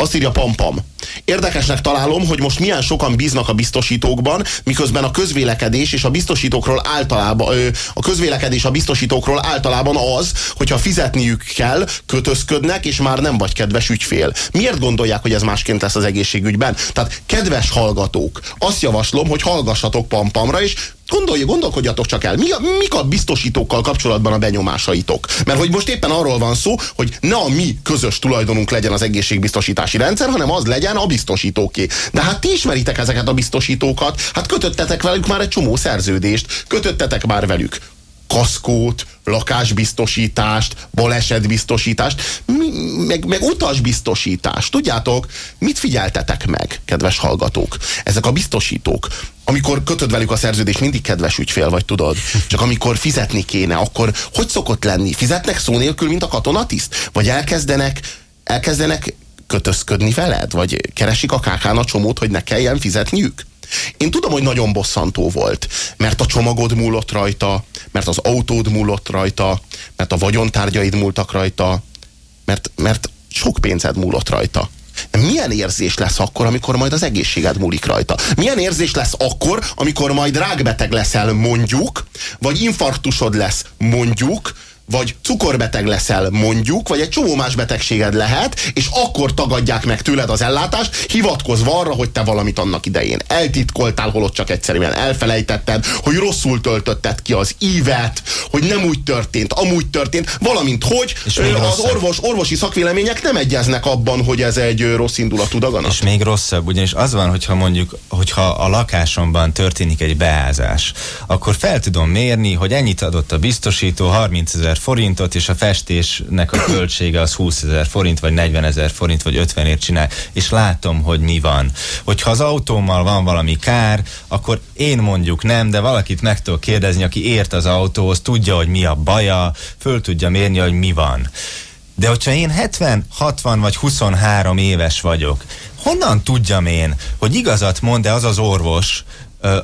Azt írja Pampam. Érdekesnek találom, hogy most milyen sokan bíznak a biztosítókban, miközben a közvélekedés és a biztosítókról általában, a közvélekedés a biztosítókról általában az, hogyha fizetniük kell, kötözködnek, és már nem vagy kedves ügyfél. Miért gondolják, hogy ez másként lesz az egészségügyben? Tehát, kedves hallgatók, azt javaslom, hogy hallgassatok Pampamra, és Gondolj, gondolkodjatok csak el, mi a, mik a biztosítókkal kapcsolatban a benyomásaitok? Mert hogy most éppen arról van szó, hogy ne a mi közös tulajdonunk legyen az egészségbiztosítási rendszer, hanem az legyen a biztosítóké. De hát ti ismeritek ezeket a biztosítókat, hát kötöttetek velük már egy csomó szerződést, kötöttetek már velük kaszkót, lakásbiztosítást, balesetbiztosítást, meg, meg utasbiztosítást. Tudjátok, mit figyeltetek meg, kedves hallgatók? Ezek a biztosítók, amikor kötöd velük a szerződést, mindig kedves ügyfél vagy, tudod? Csak amikor fizetni kéne, akkor hogy szokott lenni? Fizetnek szó nélkül, mint a katonatiszt? Vagy elkezdenek, elkezdenek kötözködni veled? Vagy keresik a kákán a csomót, hogy ne kelljen fizetniük? Én tudom, hogy nagyon bosszantó volt, mert a csomagod múlott rajta, mert az autód múlott rajta, mert a vagyontárgyaid múltak rajta, mert, mert sok pénzed múlott rajta. De milyen érzés lesz akkor, amikor majd az egészséged múlik rajta? Milyen érzés lesz akkor, amikor majd rákbeteg leszel mondjuk, vagy infarktusod lesz mondjuk, vagy cukorbeteg leszel mondjuk, vagy egy csomó más betegséged lehet, és akkor tagadják meg tőled az ellátást, hivatkozva arra, hogy te valamit annak idején eltitkoltál, holott csak egyszerűen elfelejtetted, hogy rosszul töltötted ki az ívet, hogy nem úgy történt, amúgy történt, valamint hogy és az orvos, orvosi szakvélemények nem egyeznek abban, hogy ez egy rossz indulatú daganat. És még rosszabb, ugyanis az van, hogyha mondjuk, hogyha a lakásomban történik egy beázás, akkor fel tudom mérni, hogy ennyit adott a biztosító, 30 ezer forintot, és a festésnek a költsége az 20 ezer forint, vagy 40 ezer forint, vagy 50 ért csinál, és látom, hogy mi van. Hogyha az autómmal van valami kár, akkor én mondjuk nem, de valakit meg tudok kérdezni, aki ért az autóhoz, tudja, hogy mi a baja, föl tudja mérni, hogy mi van. De hogyha én 70, 60 vagy 23 éves vagyok, honnan tudjam én, hogy igazat mond-e az az orvos,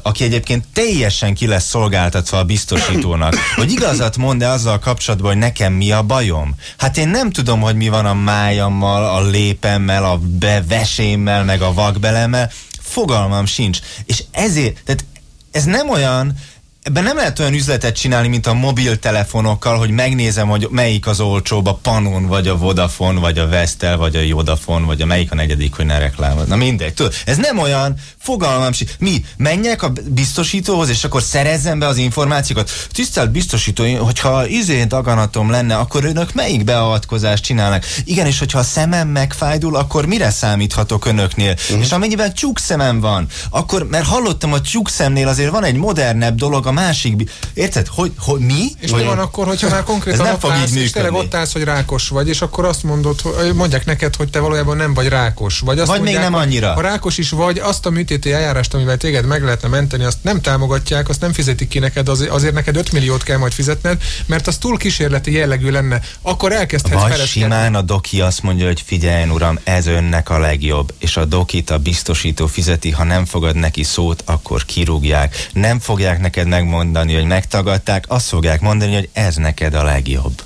aki egyébként teljesen ki lesz szolgáltatva a biztosítónak, hogy igazat mond-e azzal kapcsolatban, hogy nekem mi a bajom? Hát én nem tudom, hogy mi van a májammal, a lépemmel, a bevesémmel, meg a vakbelemmel, fogalmam sincs. És ezért, tehát ez nem olyan, ebben nem lehet olyan üzletet csinálni, mint a mobiltelefonokkal, hogy megnézem, hogy melyik az olcsóbb, a Panon, vagy a Vodafone, vagy a Vestel, vagy a Jodafone, vagy a melyik a negyedik, hogy ne reklámoz. Na mindegy, tudod, ez nem olyan, fogalmam si. Mi, menjek a biztosítóhoz, és akkor szerezzem be az információkat. Tisztelt biztosító, hogyha izén daganatom lenne, akkor önök melyik beavatkozást csinálnak? Igen, és hogyha a szemem megfájdul, akkor mire számíthatok önöknél? Uh-huh. És amennyiben szemem van, akkor, mert hallottam, hogy szemnél azért van egy modernebb dolog, másik, érted, hogy, hogy mi? És mi van akkor, hogyha már konkrétan nem fog állsz, így és tényleg ott állsz, hogy rákos vagy, és akkor azt mondod, hogy mondják neked, hogy te valójában nem vagy rákos. Vagy, azt vagy mondják, még nem annyira. Ha rákos is vagy, azt a műtéti eljárást, amivel téged meg lehetne menteni, azt nem támogatják, azt nem fizetik ki neked, azért neked 5 milliót kell majd fizetned, mert az túl kísérleti jellegű lenne. Akkor elkezdhetsz Vagy simán a doki azt mondja, hogy figyelj uram, ez önnek a legjobb, és a dokit a biztosító fizeti, ha nem fogad neki szót, akkor kirúgják. Nem fogják neked megmondani, hogy megtagadták, azt fogják mondani, hogy ez neked a legjobb.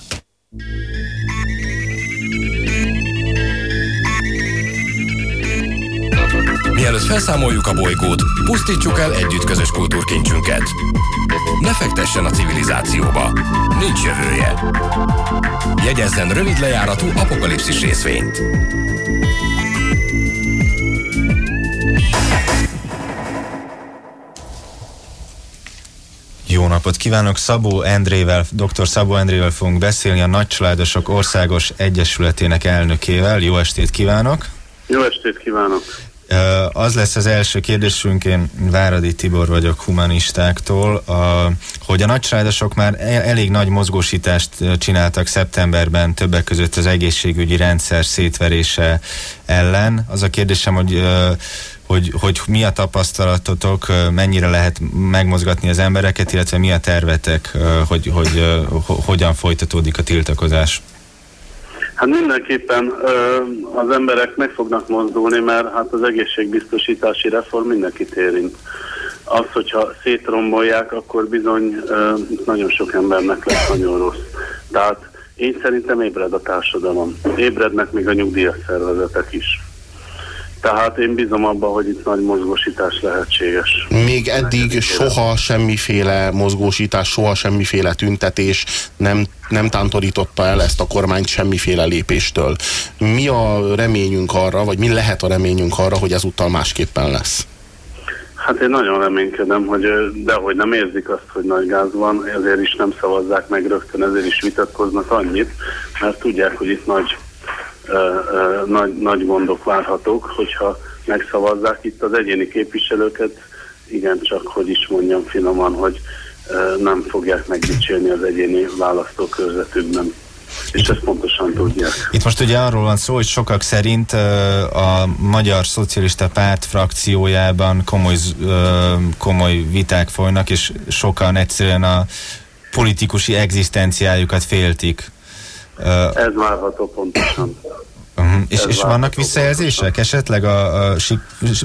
Mielőtt felszámoljuk a bolygót, pusztítsuk el együtt közös kultúrkincsünket. Ne fektessen a civilizációba. Nincs jövője. Jegyezzen rövid lejáratú apokalipszis részvényt. Jó napot kívánok! Szabó Endrével, dr. Szabó Endrével fogunk beszélni, a Nagycsaládosok Országos Egyesületének elnökével. Jó estét kívánok! Jó estét kívánok! Az lesz az első kérdésünk, én Váradi Tibor vagyok humanistáktól, hogy a nagycsaládosok már e, elég nagy mozgósítást csináltak szeptemberben, többek között az egészségügyi rendszer szétverése ellen. Az a kérdésem, hogy hogy, hogy mi a tapasztalatotok, mennyire lehet megmozgatni az embereket, illetve mi a tervetek, hogy, hogy, hogy hogyan folytatódik a tiltakozás? Hát mindenképpen ö, az emberek meg fognak mozdulni, mert hát az egészségbiztosítási reform mindenkit érint. Az, hogyha szétrombolják, akkor bizony ö, nagyon sok embernek lesz nagyon rossz. Tehát én szerintem ébred a társadalom. Ébrednek még a nyugdíjas szervezetek is. Tehát én bízom abban, hogy itt nagy mozgósítás lehetséges. Még eddig soha semmiféle mozgósítás, soha semmiféle tüntetés nem, nem tántorította el ezt a kormányt semmiféle lépéstől. Mi a reményünk arra, vagy mi lehet a reményünk arra, hogy ezúttal másképpen lesz? Hát én nagyon reménykedem, hogy de hogy nem érzik azt, hogy nagy gáz van, ezért is nem szavazzák meg rögtön, ezért is vitatkoznak annyit, mert tudják, hogy itt nagy nagy, nagy gondok várhatók, hogyha megszavazzák itt az egyéni képviselőket, igen, csak hogy is mondjam finoman, hogy nem fogják megdicsérni az egyéni választókörzetükben. És ezt pontosan tudják. Itt most ugye arról van szó, hogy sokak szerint a Magyar Szocialista Párt frakciójában komoly, komoly viták folynak, és sokan egyszerűen a politikusi egzisztenciájukat féltik ez várható pontosan. Uh-huh. És, és vannak visszajelzések? Esetleg a, a, a,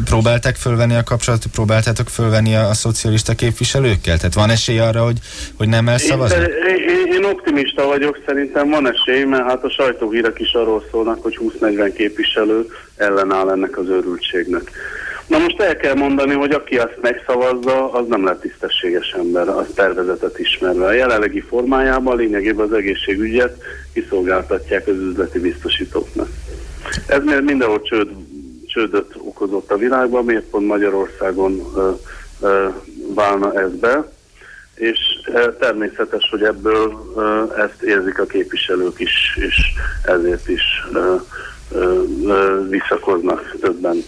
próbálták fölvenni a kapcsolatot, próbáltátok fölvenni a, a szocialista képviselőkkel? Tehát van esély arra, hogy, hogy nem elszavazni? Én, én, én optimista vagyok, szerintem van esély, mert hát a sajtóhírek is arról szólnak, hogy 20-40 képviselő ellenáll ennek az őrültségnek. Na most el kell mondani, hogy aki azt megszavazza, az nem lett tisztességes ember, az tervezetet ismerve. A jelenlegi formájában lényegében az egészségügyet kiszolgáltatják az üzleti biztosítóknak. Ez miért mindenhol csőd, csődöt okozott a világban, miért pont Magyarországon ö, ö, válna ez be, és ö, természetes, hogy ebből ö, ezt érzik a képviselők is, és ezért is ö, ö, visszakoznak többen.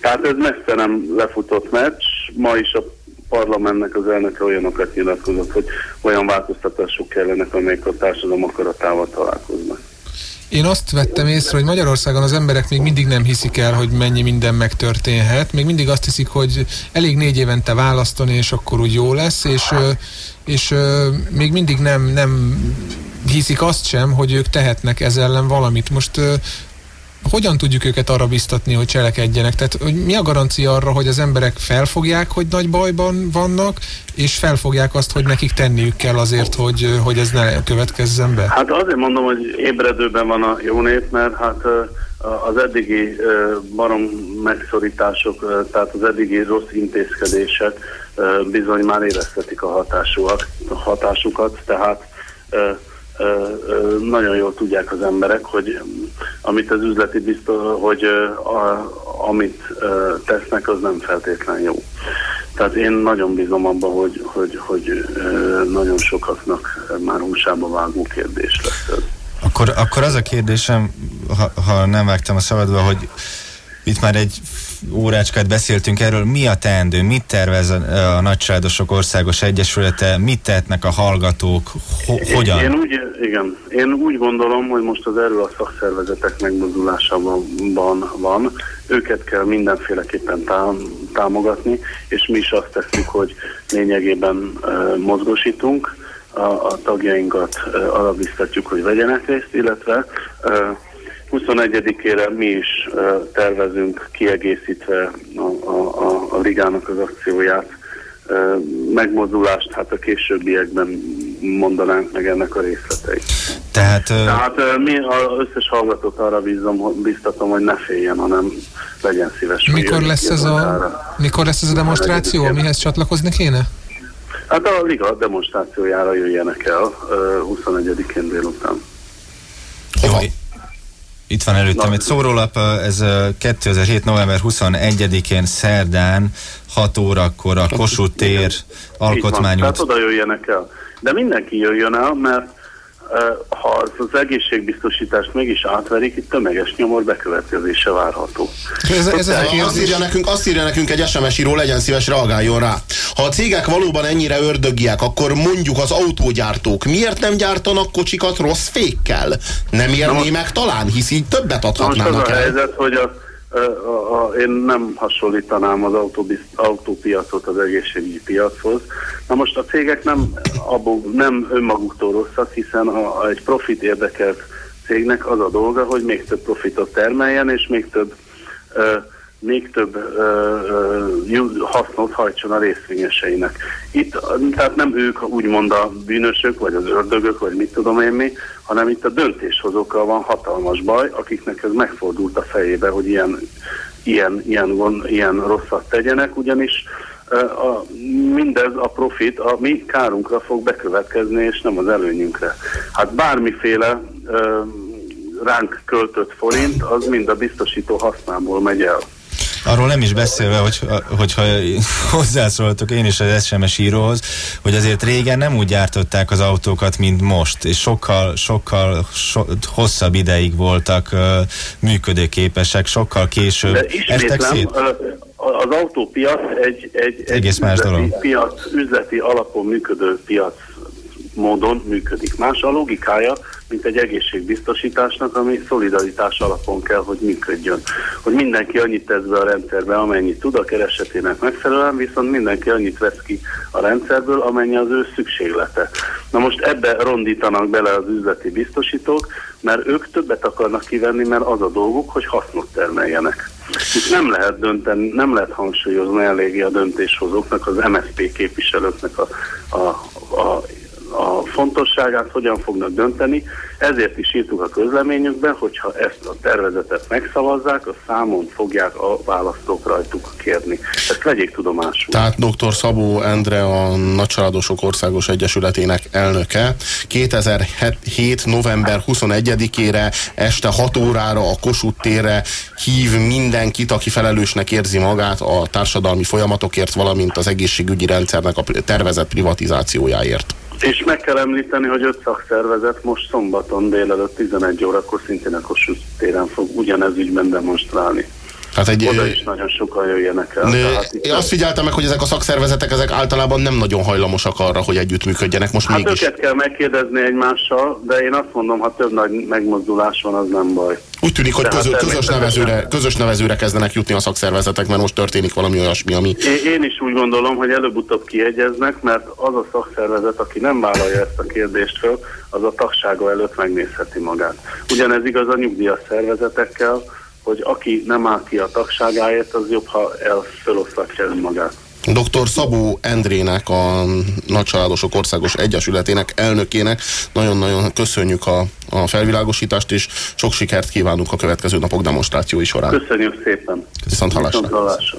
Tehát ez messze nem lefutott meccs. Ma is a parlamentnek az elnöke olyanokat nyilatkozott, hogy olyan változtatások kellenek, amelyek a társadalom akaratával találkoznak. Én azt vettem észre, hogy Magyarországon az emberek még mindig nem hiszik el, hogy mennyi minden megtörténhet. Még mindig azt hiszik, hogy elég négy évente választani, és akkor úgy jó lesz, és, és még mindig nem, nem hiszik azt sem, hogy ők tehetnek ez ellen valamit. Most hogyan tudjuk őket arra biztatni, hogy cselekedjenek? Tehát hogy mi a garancia arra, hogy az emberek felfogják, hogy nagy bajban vannak, és felfogják azt, hogy nekik tenniük kell azért, hogy, hogy ez ne következzen be? Hát azért mondom, hogy ébredőben van a jó nép, mert hát az eddigi barom megszorítások, tehát az eddigi rossz intézkedések bizony már éreztetik a hatásukat, hatásukat tehát nagyon jól tudják az emberek, hogy amit az üzleti biztos, hogy a, amit tesznek, az nem feltétlen jó. Tehát én nagyon bízom abban, hogy, hogy, hogy nagyon sokaknak már húsába vágó kérdés lesz. Akkor, akkor az a kérdésem, ha, ha nem vágtam a szabadba, hogy itt már egy órácskát beszéltünk erről. Mi a teendő? Mit tervez a, a Nagycsaládosok Országos Egyesülete? Mit tehetnek a hallgatók? Ho- hogyan? Én úgy, igen, én úgy gondolom, hogy most az erő a szakszervezetek megmozdulásában van. Őket kell mindenféleképpen tám- támogatni, és mi is azt tesszük, hogy lényegében uh, mozgósítunk a, a tagjainkat uh, arra biztatjuk, hogy vegyenek részt, illetve uh, 21-ére mi is tervezünk kiegészítve a, a, a, a ligának az akcióját, megmozdulást, hát a későbbiekben mondanánk meg ennek a részleteit. Tehát. Tehát mi az összes hallgatót arra bízom, biztatom, hogy ne féljen, hanem legyen szíves. Mikor lesz, ez a, mikor lesz ez a demonstráció, amihez csatlakozni kéne? Hát a liga demonstrációjára jöjjenek el uh, 21-én délután. Hova? Itt van előttem egy szórólap, ez 2007. november 21-én szerdán 6 órakor a Kossuth tér alkotmányút. Tehát oda jöjjenek el. De mindenki jöjjön el, mert ha az, az egészségbiztosítást mégis átverik, itt tömeges nyomor bekövetkezése várható. Ez, ez, ez azt, írja nekünk, azt írja nekünk egy SMS író, legyen szíves, reagáljon rá. Ha a cégek valóban ennyire ördögiek, akkor mondjuk az autógyártók miért nem gyártanak kocsikat rossz fékkel? Nem érné meg talán, hisz így többet adhatnának most az a helyzet, hogy a, én nem hasonlítanám az autópiacot az egészségügyi piachoz. Na most a cégek nem, abból, nem önmaguktól rosszak, hiszen a, a, egy profit érdekelt cégnek az a dolga, hogy még több profitot termeljen, és még több ö, még több ö, ö, hasznot hajtson a részvényeseinek. Itt, tehát nem ők úgymond a bűnösök, vagy az ördögök, vagy mit tudom én mi, hanem itt a döntéshozókkal van hatalmas baj, akiknek ez megfordult a fejébe, hogy ilyen, ilyen, ilyen, ilyen rosszat tegyenek, ugyanis a, mindez a profit a mi kárunkra fog bekövetkezni, és nem az előnyünkre. Hát bármiféle ö, ránk költött forint, az mind a biztosító hasznából megy el. Arról nem is beszélve, hogy, hogyha hozzászóltok én is az SMS íróhoz, hogy azért régen nem úgy gyártották az autókat, mint most, és sokkal, sokkal so, hosszabb ideig voltak uh, működőképesek, sokkal később De szét. Az autópiac egy, egy, egy Egész más üzleti, dolog. Piac, üzleti alapon működő piac módon működik. Más a logikája, mint egy egészségbiztosításnak, ami szolidaritás alapon kell, hogy működjön. Hogy mindenki annyit tesz be a rendszerbe, amennyit tud a keresetének megfelelően, viszont mindenki annyit vesz ki a rendszerből, amennyi az ő szükséglete. Na most ebbe rondítanak bele az üzleti biztosítók, mert ők többet akarnak kivenni, mert az a dolguk, hogy hasznot termeljenek. Itt nem lehet dönteni, nem lehet hangsúlyozni eléggé a döntéshozóknak, az MSZP képviselőknek a, a, a a fontosságát hogyan fognak dönteni. Ezért is írtuk a közleményükben, hogyha ezt a tervezetet megszavazzák, a számon fogják a választók rajtuk kérni. Ezt vegyék tudomásul. Tehát dr. Szabó Endre, a Nagycsaládosok Országos Egyesületének elnöke 2007. november 21-ére este 6 órára a Kossuth térre hív mindenkit, aki felelősnek érzi magát a társadalmi folyamatokért, valamint az egészségügyi rendszernek a tervezett privatizációjáért. És meg kell említeni, hogy öt szakszervezet most szombaton délelőtt 11 órakor szintén a Kossuth téren fog ugyanez ügyben demonstrálni. Hát egy, Oda is nagyon sokan jöjjenek el. Ne, én azt figyeltem meg, hogy ezek a szakszervezetek ezek általában nem nagyon hajlamosak arra, hogy együttműködjenek. Most hát mégis. őket kell megkérdezni egymással, de én azt mondom, ha több nagy megmozdulás van, az nem baj. Úgy tűnik, hogy közö, közös, nevezőre, közös nevezőre kezdenek jutni a szakszervezetek, mert most történik valami olyasmi, ami... Én, én is úgy gondolom, hogy előbb-utóbb kiegyeznek, mert az a szakszervezet, aki nem vállalja ezt a kérdést föl, az a tagsága előtt megnézheti magát. Ugyanez igaz a nyugdíjas szervezetekkel, hogy aki nem áll ki a tagságáért, az jobb, ha elfelosztatja önmagát. Dr. Szabó Endrének, a Nagycsaládosok Országos Egyesületének elnökének nagyon-nagyon köszönjük a, a felvilágosítást, és sok sikert kívánunk a következő napok demonstrációi során. Köszönjük szépen. Viszont hallásra. Viszont hallásra.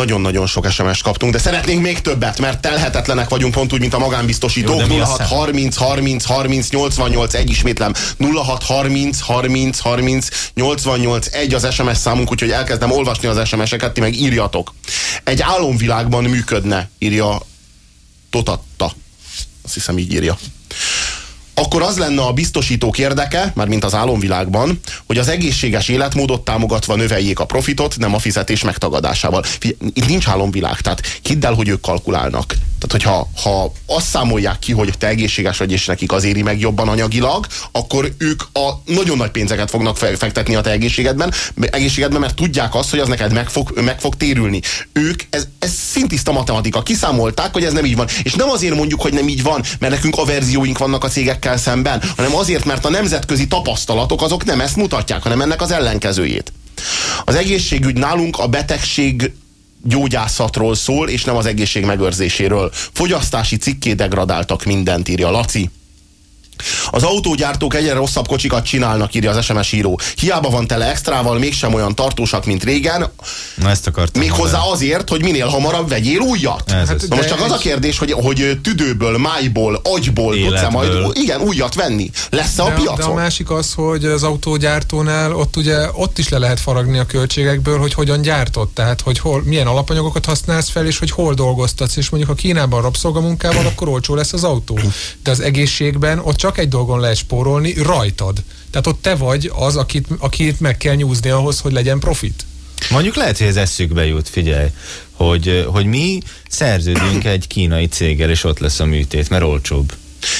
Nagyon-nagyon sok SMS kaptunk, de szeretnénk még többet, mert telhetetlenek vagyunk pont úgy, mint a magánbiztosítók. 06 30 30 30 88 egy ismétlem. 06 30 30 30 88 egy az SMS számunk, úgyhogy elkezdem olvasni az SMS-eket, ti meg írjatok. Egy álomvilágban működne, írja Totatta. Azt hiszem így írja akkor az lenne a biztosítók érdeke, már mint az álomvilágban, hogy az egészséges életmódot támogatva növeljék a profitot, nem a fizetés megtagadásával. Itt nincs álomvilág, tehát hidd el, hogy ők kalkulálnak. Tehát, hogyha ha azt számolják ki, hogy te egészséges vagy, és nekik az éri meg jobban anyagilag, akkor ők a nagyon nagy pénzeket fognak fektetni a te egészségedben, egészségedben mert tudják azt, hogy az neked meg fog, meg fog térülni. Ők, ez, ez szintiszta matematika, kiszámolták, hogy ez nem így van. És nem azért mondjuk, hogy nem így van, mert nekünk averzióink vannak a cégekkel szemben, hanem azért, mert a nemzetközi tapasztalatok azok nem ezt mutatják, hanem ennek az ellenkezőjét. Az egészségügy nálunk a betegség gyógyászatról szól, és nem az egészség megőrzéséről. Fogyasztási cikké degradáltak mindent, írja Laci. Az autógyártók egyre rosszabb kocsikat csinálnak, írja az SMS író. Hiába van tele extrával, mégsem olyan tartósak, mint régen. Na ezt akartam. Még hozzá azért, hogy minél hamarabb vegyél újat. Hát, Na most csak az a kérdés, hogy, hogy tüdőből, májból, agyból tudsz-e majd igen, újat venni. Lesz-e a piacon? De a másik az, hogy az autógyártónál ott ugye ott is le lehet faragni a költségekből, hogy hogyan gyártott. Tehát, hogy hol, milyen alapanyagokat használsz fel, és hogy hol dolgoztatsz. És mondjuk, ha Kínában rabszolgamunkával, akkor olcsó lesz az autó. De az egészségben ott csak egy dolgon lehet spórolni, rajtad. Tehát ott te vagy az, akit, akit meg kell nyúzni ahhoz, hogy legyen profit. Mondjuk lehet, hogy ez eszükbe jut, figyelj, hogy, hogy mi szerződünk egy kínai céggel, és ott lesz a műtét, mert olcsóbb.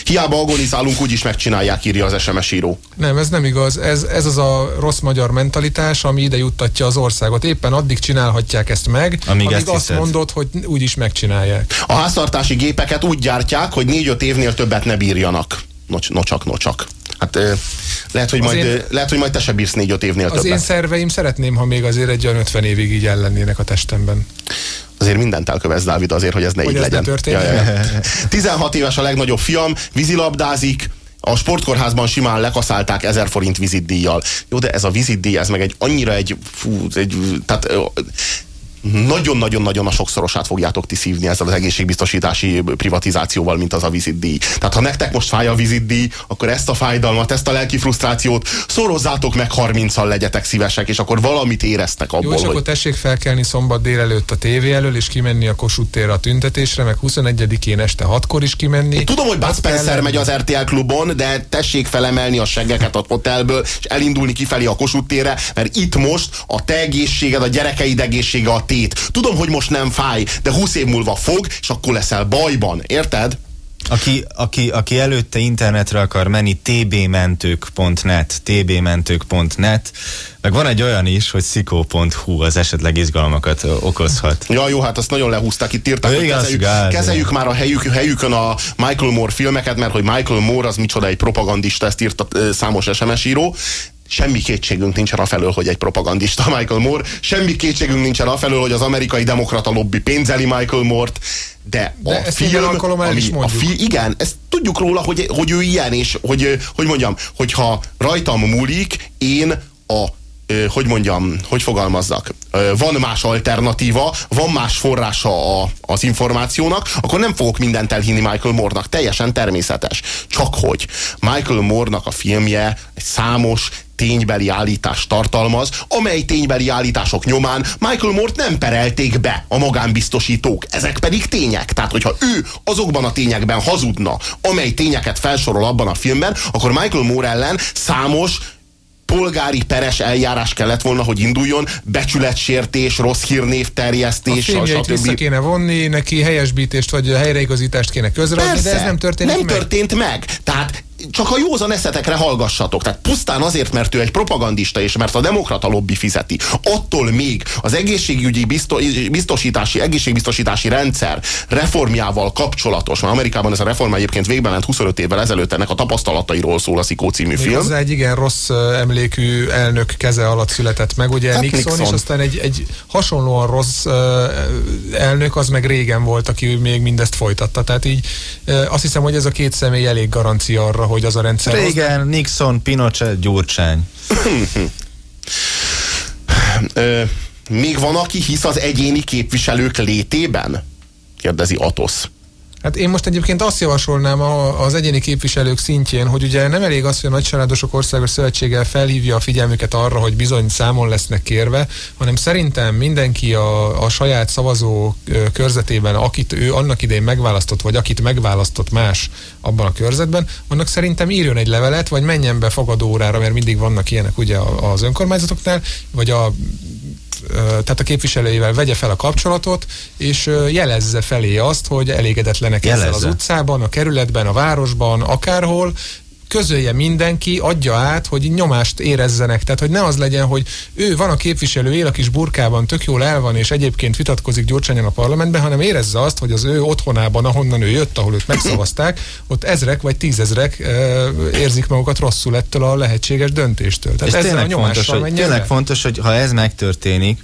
Hiába agonizálunk, úgyis megcsinálják, írja az SMS író. Nem, ez nem igaz. Ez, ez az a rossz magyar mentalitás, ami ide juttatja az országot. Éppen addig csinálhatják ezt meg, amíg, amíg azt hiszed. mondod, hogy úgyis megcsinálják. A háztartási gépeket úgy gyártják, hogy négy-öt évnél többet ne bírjanak nocs, nocsak, nocsak. Hát lehet, hogy, majd, én, lehet, hogy majd te se bírsz négy-öt évnél az többet. Az én szerveim szeretném, ha még azért egy olyan 50 évig így ellennének a testemben. Azért mindent elkövesz, Dávid, azért, hogy ez ne hogy így ez legyen. Ne ja, ja, ja. 16 éves a legnagyobb fiam, vízilabdázik, a sportkórházban simán lekaszálták 1000 forint vizitdíjjal. Jó, de ez a vizitdíj, ez meg egy annyira egy, fú, egy tehát nagyon-nagyon-nagyon a sokszorosát fogjátok ti szívni ezzel az egészségbiztosítási privatizációval, mint az a vizitdíj. Tehát ha nektek most fáj a vizitdíj, akkor ezt a fájdalmat, ezt a lelki frusztrációt szorozzátok meg 30-al legyetek szívesek, és akkor valamit éreztek abból. Jó, és hogy... akkor tessék felkelni szombat délelőtt a tévé elől, és kimenni a Kossuth térre a tüntetésre, meg 21-én este 6-kor is kimenni. Én tudom, hogy Bud Spencer kell... megy az RTL klubon, de tessék felemelni a seggeket a hotelből, és elindulni kifelé a Kossuth térre, mert itt most a te egészséged, a gyerekeid egészsége a tét. Tudom, hogy most nem fáj, de 20 év múlva fog, és akkor leszel bajban. Érted? Aki, aki, aki előtte internetre akar menni, tbmentők.net, tbmentők.net, meg van egy olyan is, hogy szikó.hu, az esetleg izgalmakat okozhat. Ja, jó, hát azt nagyon lehúzták, itt írták, hogy kezeljük, gáz, kezeljük már a helyük, helyükön a Michael Moore filmeket, mert hogy Michael Moore az micsoda egy propagandista, ezt írta számos SMS író, semmi kétségünk nincsen felől, hogy egy propagandista Michael Moore, semmi kétségünk nincsen felől, hogy az amerikai demokrata lobby pénzeli Michael Moore-t, de, de a film, ami, a fi, igen, ezt tudjuk róla, hogy, hogy ő ilyen, és hogy, hogy mondjam, hogyha rajtam múlik, én a hogy mondjam, hogy fogalmazzak, van más alternatíva, van más forrása a, az információnak, akkor nem fogok mindent elhinni Michael Moore-nak. Teljesen természetes. Csak hogy Michael Moore-nak a filmje egy számos ténybeli állítást tartalmaz, amely ténybeli állítások nyomán Michael Moore-t nem perelték be a magánbiztosítók. Ezek pedig tények. Tehát, hogyha ő azokban a tényekben hazudna, amely tényeket felsorol abban a filmben, akkor Michael Moore ellen számos polgári peres eljárás kellett volna, hogy induljon, becsületsértés, rossz hírnév terjesztés, a stb. vissza kéne vonni, neki helyesbítést vagy helyreigazítást kéne közreadni, de ez nem történt nem meg. történt meg. Tehát csak a józan eszetekre hallgassatok. Tehát pusztán azért, mert ő egy propagandista, és mert a demokrata lobby fizeti. Attól még az egészségügyi biztosítási, egészségbiztosítási rendszer reformjával kapcsolatos, mert Amerikában ez a reform egyébként végben ment 25 évvel ezelőtt, ennek a tapasztalatairól szól a Szikó című film. Az egy igen rossz emlékű elnök keze alatt született meg, ugye hát Nixon, Nixon, és aztán egy, egy hasonlóan rossz elnök, az meg régen volt, aki még mindezt folytatta. Tehát így azt hiszem, hogy ez a két személy elég garancia arra, hogy az a rendszer... Régen, Nixon, Pinochet, Gyurcsány. Még van, aki hisz az egyéni képviselők létében? Kérdezi Atosz. Hát én most egyébként azt javasolnám a, az egyéni képviselők szintjén, hogy ugye nem elég az, hogy a Nagycsaládosok Országos Szövetséggel felhívja a figyelmüket arra, hogy bizony számon lesznek kérve, hanem szerintem mindenki a, a saját szavazó körzetében, akit ő annak idején megválasztott, vagy akit megválasztott más abban a körzetben, annak szerintem írjon egy levelet, vagy menjen be fogadóórára, mert mindig vannak ilyenek ugye az önkormányzatoknál, vagy a tehát a képviselőivel vegye fel a kapcsolatot, és jelezze felé azt, hogy elégedetlenek jelezze. ezzel az utcában, a kerületben, a városban, akárhol, közölje mindenki, adja át, hogy nyomást érezzenek. Tehát, hogy ne az legyen, hogy ő van a képviselő, él a kis burkában, tök jól el van, és egyébként vitatkozik gyorsan a parlamentben, hanem érezze azt, hogy az ő otthonában, ahonnan ő jött, ahol őt megszavazták, ott ezrek vagy tízezrek e, érzik magukat rosszul ettől a lehetséges döntéstől. Tehát és tényleg fontos, hogy, tényleg fontos, hogy ha ez megtörténik,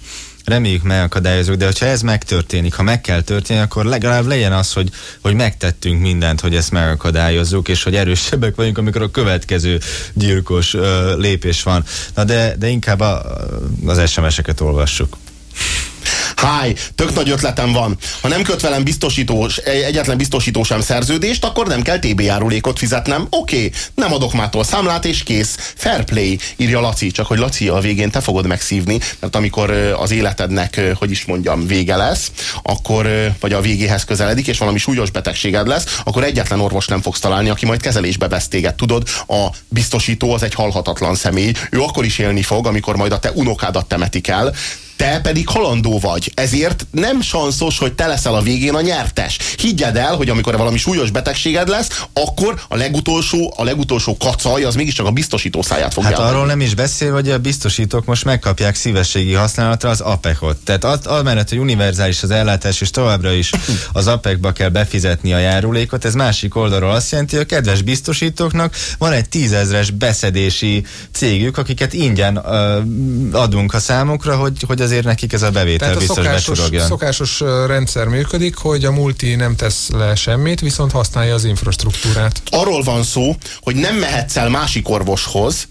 reméljük megakadályozunk, de hogyha ez megtörténik, ha meg kell történni, akkor legalább legyen az, hogy, hogy megtettünk mindent, hogy ezt megakadályozzuk, és hogy erősebbek vagyunk, amikor a következő gyilkos uh, lépés van. Na de, de inkább a, az SMS-eket olvassuk. Háj, tök nagy ötletem van. Ha nem köt velem biztosítós, egyetlen biztosító sem szerződést, akkor nem kell TB járulékot fizetnem. Oké, okay, nem adok mától számlát, és kész. Fair play, írja Laci. Csak hogy Laci, a végén te fogod megszívni, mert amikor az életednek, hogy is mondjam, vége lesz, akkor, vagy a végéhez közeledik, és valami súlyos betegséged lesz, akkor egyetlen orvos nem fogsz találni, aki majd kezelésbe vesz téged. Tudod, a biztosító az egy halhatatlan személy. Ő akkor is élni fog, amikor majd a te unokádat temetik el te pedig halandó vagy. Ezért nem sanszos, hogy te leszel a végén a nyertes. Higgyed el, hogy amikor valami súlyos betegséged lesz, akkor a legutolsó, a legutolsó kacaj az mégiscsak a biztosító száját fogja. Hát arról nem is beszél, hogy a biztosítók most megkapják szívességi használatra az APEC-ot. Tehát amellett, hogy univerzális az ellátás, és továbbra is az APEC-ba kell befizetni a járulékot, ez másik oldalról azt jelenti, hogy a kedves biztosítóknak van egy tízezres beszedési cégük, akiket ingyen uh, adunk a számukra, hogy, hogy azért nekik ez a bevétel Tehát a biztos szokásos, becsurogja. szokásos rendszer működik, hogy a multi nem tesz le semmit, viszont használja az infrastruktúrát. Arról van szó, hogy nem mehetsz el másik orvoshoz,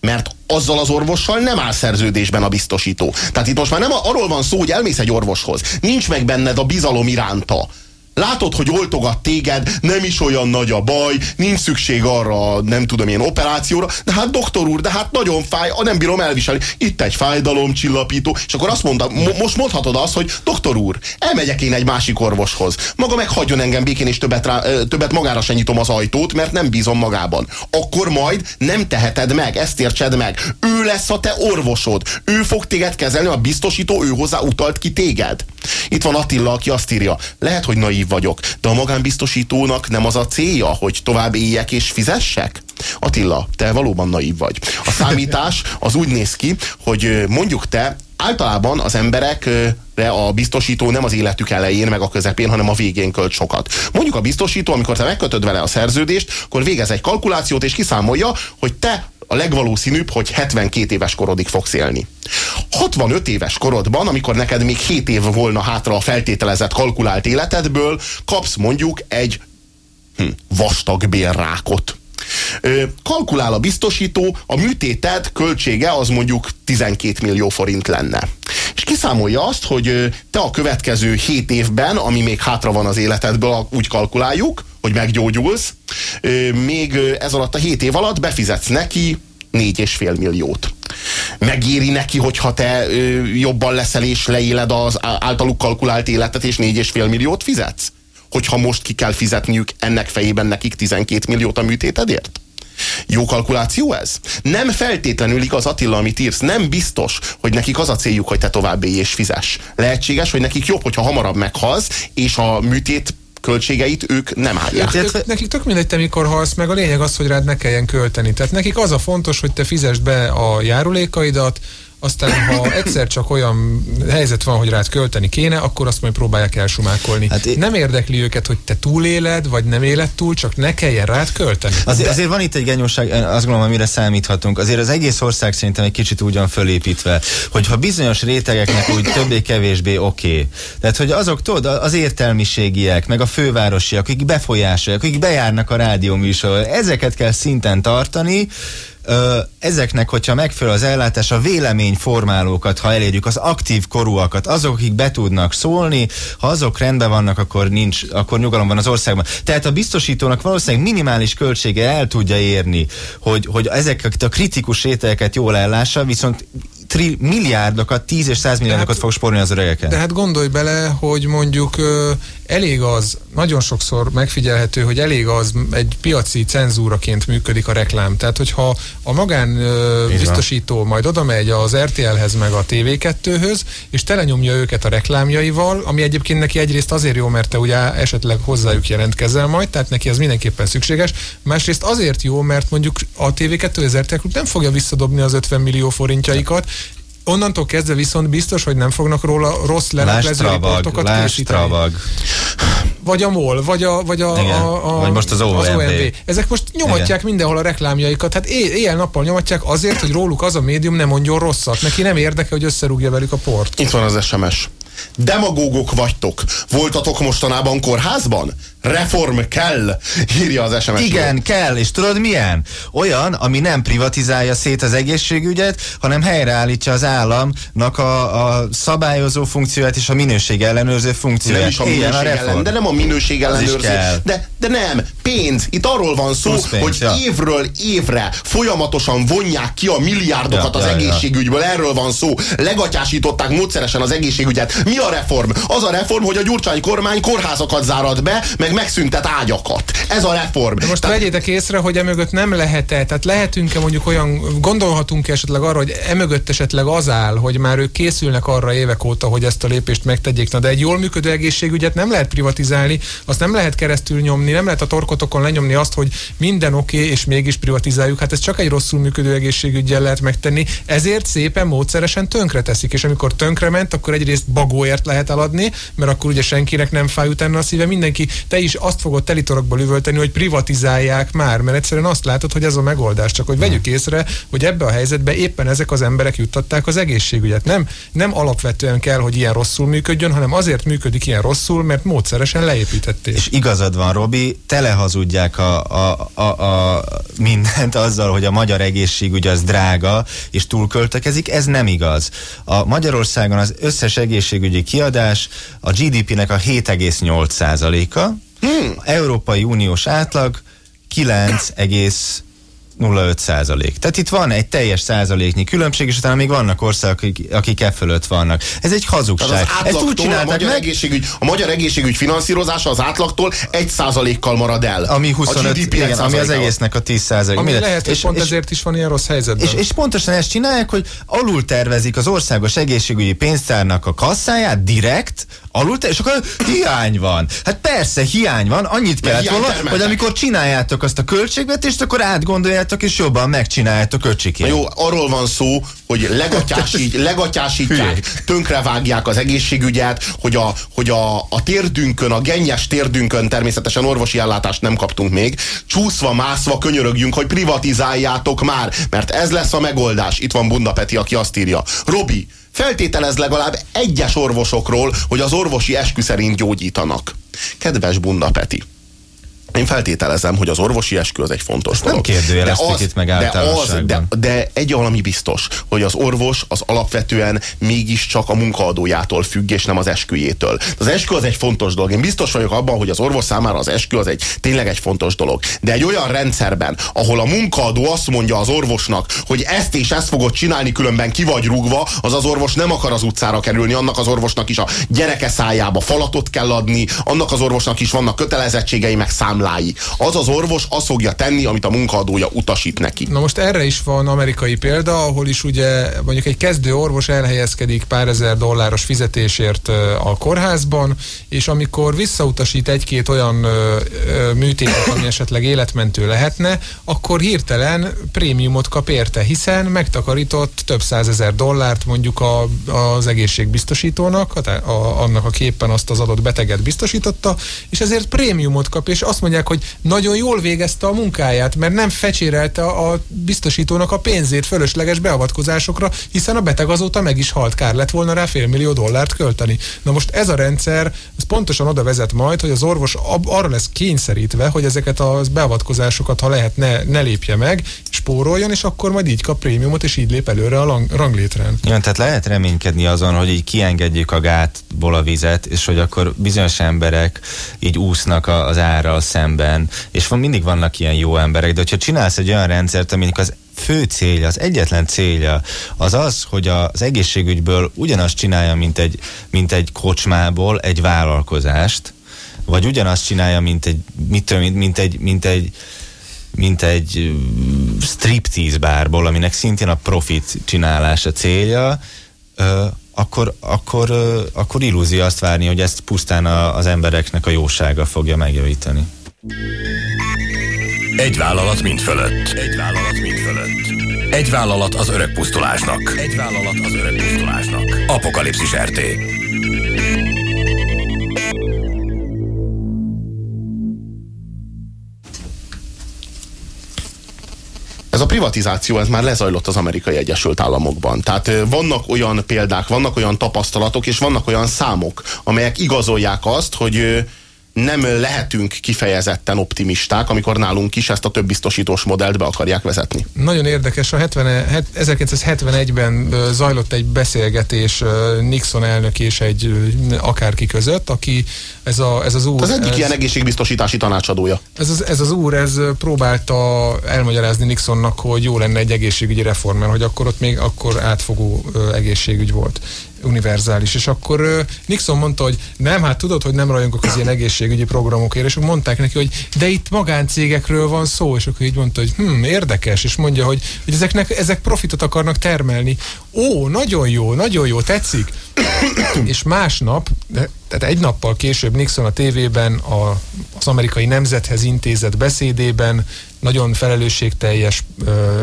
mert azzal az orvossal nem áll szerződésben a biztosító. Tehát itt most már nem arról van szó, hogy elmész egy orvoshoz. Nincs meg benned a bizalom iránta. Látod, hogy oltogat téged, nem is olyan nagy a baj, nincs szükség arra, nem tudom én, operációra, de hát doktor úr, de hát nagyon fáj, nem bírom elviselni. Itt egy fájdalomcsillapító, és akkor azt mondta, mo most mondhatod azt, hogy doktor úr, elmegyek én egy másik orvoshoz. Maga meg hagyjon engem békén, és többet, rá, többet magára se nyitom az ajtót, mert nem bízom magában. Akkor majd nem teheted meg, ezt értsed meg. Ő lesz a te orvosod. Ő fog téged kezelni, a biztosító, ő hozzá utalt ki téged. Itt van Attila, aki azt írja, lehet, hogy naív vagyok, de a magánbiztosítónak nem az a célja, hogy tovább éljek és fizessek? Attila, te valóban naív vagy. A számítás az úgy néz ki, hogy mondjuk te általában az emberekre a biztosító nem az életük elején, meg a közepén, hanem a végén költ sokat. Mondjuk a biztosító, amikor te megkötöd vele a szerződést, akkor végez egy kalkulációt, és kiszámolja, hogy te a legvalószínűbb, hogy 72 éves korodig fogsz élni. 65 éves korodban, amikor neked még 7 év volna hátra a feltételezett kalkulált életedből, kapsz mondjuk egy hm, vastag bérrákot. Kalkulál a biztosító, a műtéted költsége az mondjuk 12 millió forint lenne. És kiszámolja azt, hogy te a következő 7 évben, ami még hátra van az életedből, úgy kalkuláljuk, hogy meggyógyulsz, még ez alatt a 7 év alatt befizetsz neki 4,5 milliót. Megéri neki, hogyha te jobban leszel és leéled az általuk kalkulált életet, és 4,5 milliót fizetsz? Hogyha most ki kell fizetniük ennek fejében nekik 12 milliót a műtétedért? Jó kalkuláció ez? Nem feltétlenül igaz Attila, amit írsz. Nem biztos, hogy nekik az a céljuk, hogy te tovább élj és fizes. Lehetséges, hogy nekik jobb, hogyha hamarabb meghalsz, és a műtét költségeit ők nem állják. Hát, ők, nekik tök mindegy, te mikor halsz meg, a lényeg az, hogy rád ne kelljen költeni. Tehát nekik az a fontos, hogy te fizesd be a járulékaidat, aztán ha egyszer csak olyan helyzet van, hogy rád költeni kéne, akkor azt majd próbálják elsumákolni. Hát. Nem érdekli őket, hogy te túléled, vagy nem éled túl, csak ne kelljen rád költeni. Azért, azért van itt egy genyóság, azt gondolom, amire számíthatunk. Azért az egész ország szerintem egy kicsit úgy van fölépítve, hogy ha bizonyos rétegeknek úgy többé-kevésbé oké. Okay. Tehát, hogy azok, tudod, az értelmiségiek, meg a fővárosiak, akik befolyásolják, akik bejárnak a rádióműsor, ezeket kell szinten tartani, ezeknek, hogyha megfelel az ellátás, a véleményformálókat, ha elérjük, az aktív korúakat, azok, akik be tudnak szólni, ha azok rendben vannak, akkor nincs, akkor nyugalom van az országban. Tehát a biztosítónak valószínűleg minimális költsége el tudja érni, hogy, hogy ezeket a kritikus rétegeket jól ellássa, viszont tri milliárdokat, 10 és 100 milliárdokat hát, fog sporni az öregeken. De hát gondolj bele, hogy mondjuk elég az, nagyon sokszor megfigyelhető, hogy elég az egy piaci cenzúraként működik a reklám. Tehát, hogyha a magán ö, biztosító majd oda megy az RTL-hez meg a TV2-höz, és telenyomja őket a reklámjaival, ami egyébként neki egyrészt azért jó, mert te ugye esetleg hozzájuk jelentkezel majd, tehát neki ez mindenképpen szükséges. Másrészt azért jó, mert mondjuk a TV2 az RTL nem fogja visszadobni az 50 millió forintjaikat, onnantól kezdve viszont biztos, hogy nem fognak róla rossz leleplező riportokat készíteni. Vagy a MOL, vagy a, vagy a, Igen. a, a, vagy most az OMV. az OMV. Ezek most nyomatják Igen. mindenhol a reklámjaikat. Hát éjjel-nappal nyomatják azért, hogy róluk az a médium nem mondjon rosszat. Neki nem érdeke, hogy összerúgja velük a port. Itt van az SMS. Demagógok vagytok. Voltatok mostanában kórházban? Reform kell, írja az SMS. Igen, -ről. kell, és tudod milyen? Olyan, ami nem privatizálja szét az egészségügyet, hanem helyreállítja az államnak a, a szabályozó funkcióját és a minőség ellenőrző funkcióját. Nem is a minőség a ellen, de nem a minőség ellenőrző. De, de nem, pénz. Itt arról van szó, pénz, hogy ja. évről évre folyamatosan vonják ki a milliárdokat ja, az ja, egészségügyből. Ja. Erről van szó. Legatyásították módszeresen az egészségügyet. Mi a reform? Az a reform, hogy a Gyurcsány kormány kórházakat zárad be, meg meg megszüntet ágyakat. Ez a reform. De most tehát... vegyétek észre, hogy emögött nem lehet-e, tehát lehetünk-e mondjuk olyan, gondolhatunk -e esetleg arra, hogy emögött esetleg az áll, hogy már ők készülnek arra évek óta, hogy ezt a lépést megtegyék. Na, de egy jól működő egészségügyet nem lehet privatizálni, azt nem lehet keresztül nyomni, nem lehet a torkotokon lenyomni azt, hogy minden oké, okay, és mégis privatizáljuk. Hát ez csak egy rosszul működő egészségügyel lehet megtenni. Ezért szépen módszeresen tönkre teszik, és amikor tönkrement, akkor egyrészt bagóért lehet eladni, mert akkor ugye senkinek nem fáj utána a szíve, mindenki, te is azt fogod telitorakból üvölteni, hogy privatizálják már, mert egyszerűen azt látod, hogy ez a megoldás. Csak hogy vegyük észre, hogy ebbe a helyzetbe éppen ezek az emberek juttatták az egészségügyet. Nem, nem alapvetően kell, hogy ilyen rosszul működjön, hanem azért működik ilyen rosszul, mert módszeresen leépítették. És igazad van, Robi, telehazudják a, a, a, a mindent azzal, hogy a magyar egészségügy az drága, és túlköltekezik. Ez nem igaz. A Magyarországon az összes egészségügyi kiadás a GDP-nek a 7,8%-a, Hmm. Európai Uniós átlag 9, 0,5 százalék. Tehát itt van egy teljes százaléknyi különbség, és utána még vannak országok, akik, akik e fölött vannak. Ez egy hazugság. Ezt úgy csinálták a magyar, meg... egészségügy, a magyar egészségügy finanszírozása az átlagtól egy százalékkal marad el. Ami 25, igen, ami az egésznek a 10 százalék. Ami Minden. lehet, hogy és, pont és, ezért is van ilyen rossz helyzetben. És, és pontosan ezt csinálják, hogy alul tervezik az országos egészségügyi pénztárnak a kasszáját direkt, alul, és akkor hiány van. Hát persze, hiány van, annyit kellett volna, hogy amikor csináljátok azt a költségvetést, akkor átgondoljátok, és jobban megcsináljátok öcsikét. Jó, arról van szó, hogy legatyásít, legatyásítják, tönkrevágják az egészségügyet, hogy a, hogy a, a térdünkön, a gennyes térdünkön természetesen orvosi ellátást nem kaptunk még, csúszva, mászva könyörögjünk, hogy privatizáljátok már, mert ez lesz a megoldás. Itt van Bunda Peti, aki azt írja. Robi, Feltételez legalább egyes orvosokról, hogy az orvosi eskü szerint gyógyítanak. Kedves Bunda Peti, én feltételezem, hogy az orvosi eskü az egy fontos Ezt dolog. Nem kérdőjelezték itt meg de, az, de, de egy valami biztos, hogy az orvos az alapvetően mégiscsak a munkaadójától függ, és nem az esküjétől. Az eskü az egy fontos dolog. Én biztos vagyok abban, hogy az orvos számára az eskü az egy tényleg egy fontos dolog. De egy olyan rendszerben, ahol a munkaadó azt mondja az orvosnak, hogy ezt és ezt fogod csinálni, különben ki vagy rúgva, az az orvos nem akar az utcára kerülni, annak az orvosnak is a gyereke szájába falatot kell adni, annak az orvosnak is vannak kötelezettségei, meg számlái számlái. Az az orvos azt fogja tenni, amit a munkaadója utasít neki. Na most erre is van amerikai példa, ahol is ugye mondjuk egy kezdő orvos elhelyezkedik pár ezer dolláros fizetésért a kórházban, és amikor visszautasít egy-két olyan műtétet, ami esetleg életmentő lehetne, akkor hirtelen prémiumot kap érte, hiszen megtakarított több százezer dollárt mondjuk a, az egészségbiztosítónak, a, a, annak a képen azt az adott beteget biztosította, és ezért prémiumot kap, és azt mondja, mondják, hogy nagyon jól végezte a munkáját, mert nem fecsérelte a biztosítónak a pénzét fölösleges beavatkozásokra, hiszen a beteg azóta meg is halt, kár lett volna rá fél millió dollárt költeni. Na most ez a rendszer, ez pontosan oda vezet majd, hogy az orvos arra lesz kényszerítve, hogy ezeket a beavatkozásokat, ha lehet, ne, ne lépje meg, spóroljon, és akkor majd így kap prémiumot, és így lép előre a lang, ranglétrán. Ja, tehát lehet reménykedni azon, hogy így kiengedjük a gátból a vizet, és hogy akkor bizonyos emberek így úsznak az árral szemben, és van, mindig vannak ilyen jó emberek, de hogyha csinálsz egy olyan rendszert, aminek az fő célja, az egyetlen célja az az, hogy az egészségügyből ugyanazt csinálja, mint egy, mint egy kocsmából egy vállalkozást, vagy ugyanazt csinálja, mint egy, mit tudom, mint, mint egy, mint egy mint egy striptease bárból, aminek szintén a profit csinálása célja, akkor, akkor, akkor illúzió azt várni, hogy ezt pusztán az embereknek a jósága fogja megjavítani. Egy vállalat mind fölött. Egy vállalat mind fölött. Egy vállalat az öreg pusztulásnak. Egy vállalat az öreg pusztulásnak. Apokalipszis RT. Ez a privatizáció, ez már lezajlott az amerikai Egyesült Államokban. Tehát vannak olyan példák, vannak olyan tapasztalatok, és vannak olyan számok, amelyek igazolják azt, hogy nem lehetünk kifejezetten optimisták, amikor nálunk is ezt a több biztosítós modellt be akarják vezetni. Nagyon érdekes, a 70, 1971-ben zajlott egy beszélgetés Nixon elnök és egy akárki között, aki ez, a, ez az úr... Az egyik ez, ilyen egészségbiztosítási tanácsadója. Ez az, ez az úr, ez próbálta elmagyarázni Nixonnak, hogy jó lenne egy egészségügyi reform, mert hogy akkor ott még akkor átfogó egészségügy volt univerzális. És akkor Nixon mondta, hogy nem, hát tudod, hogy nem rajongok az ilyen egészségügyi programokért, és mondták neki, hogy de itt magáncégekről van szó, és akkor így mondta, hogy hm, érdekes, és mondja, hogy, hogy ezeknek, ezek profitot akarnak termelni. Ó, nagyon jó, nagyon jó, tetszik. és másnap, de, tehát egy nappal később Nixon a tévében a, az amerikai nemzethez intézett beszédében nagyon felelősségteljes ö,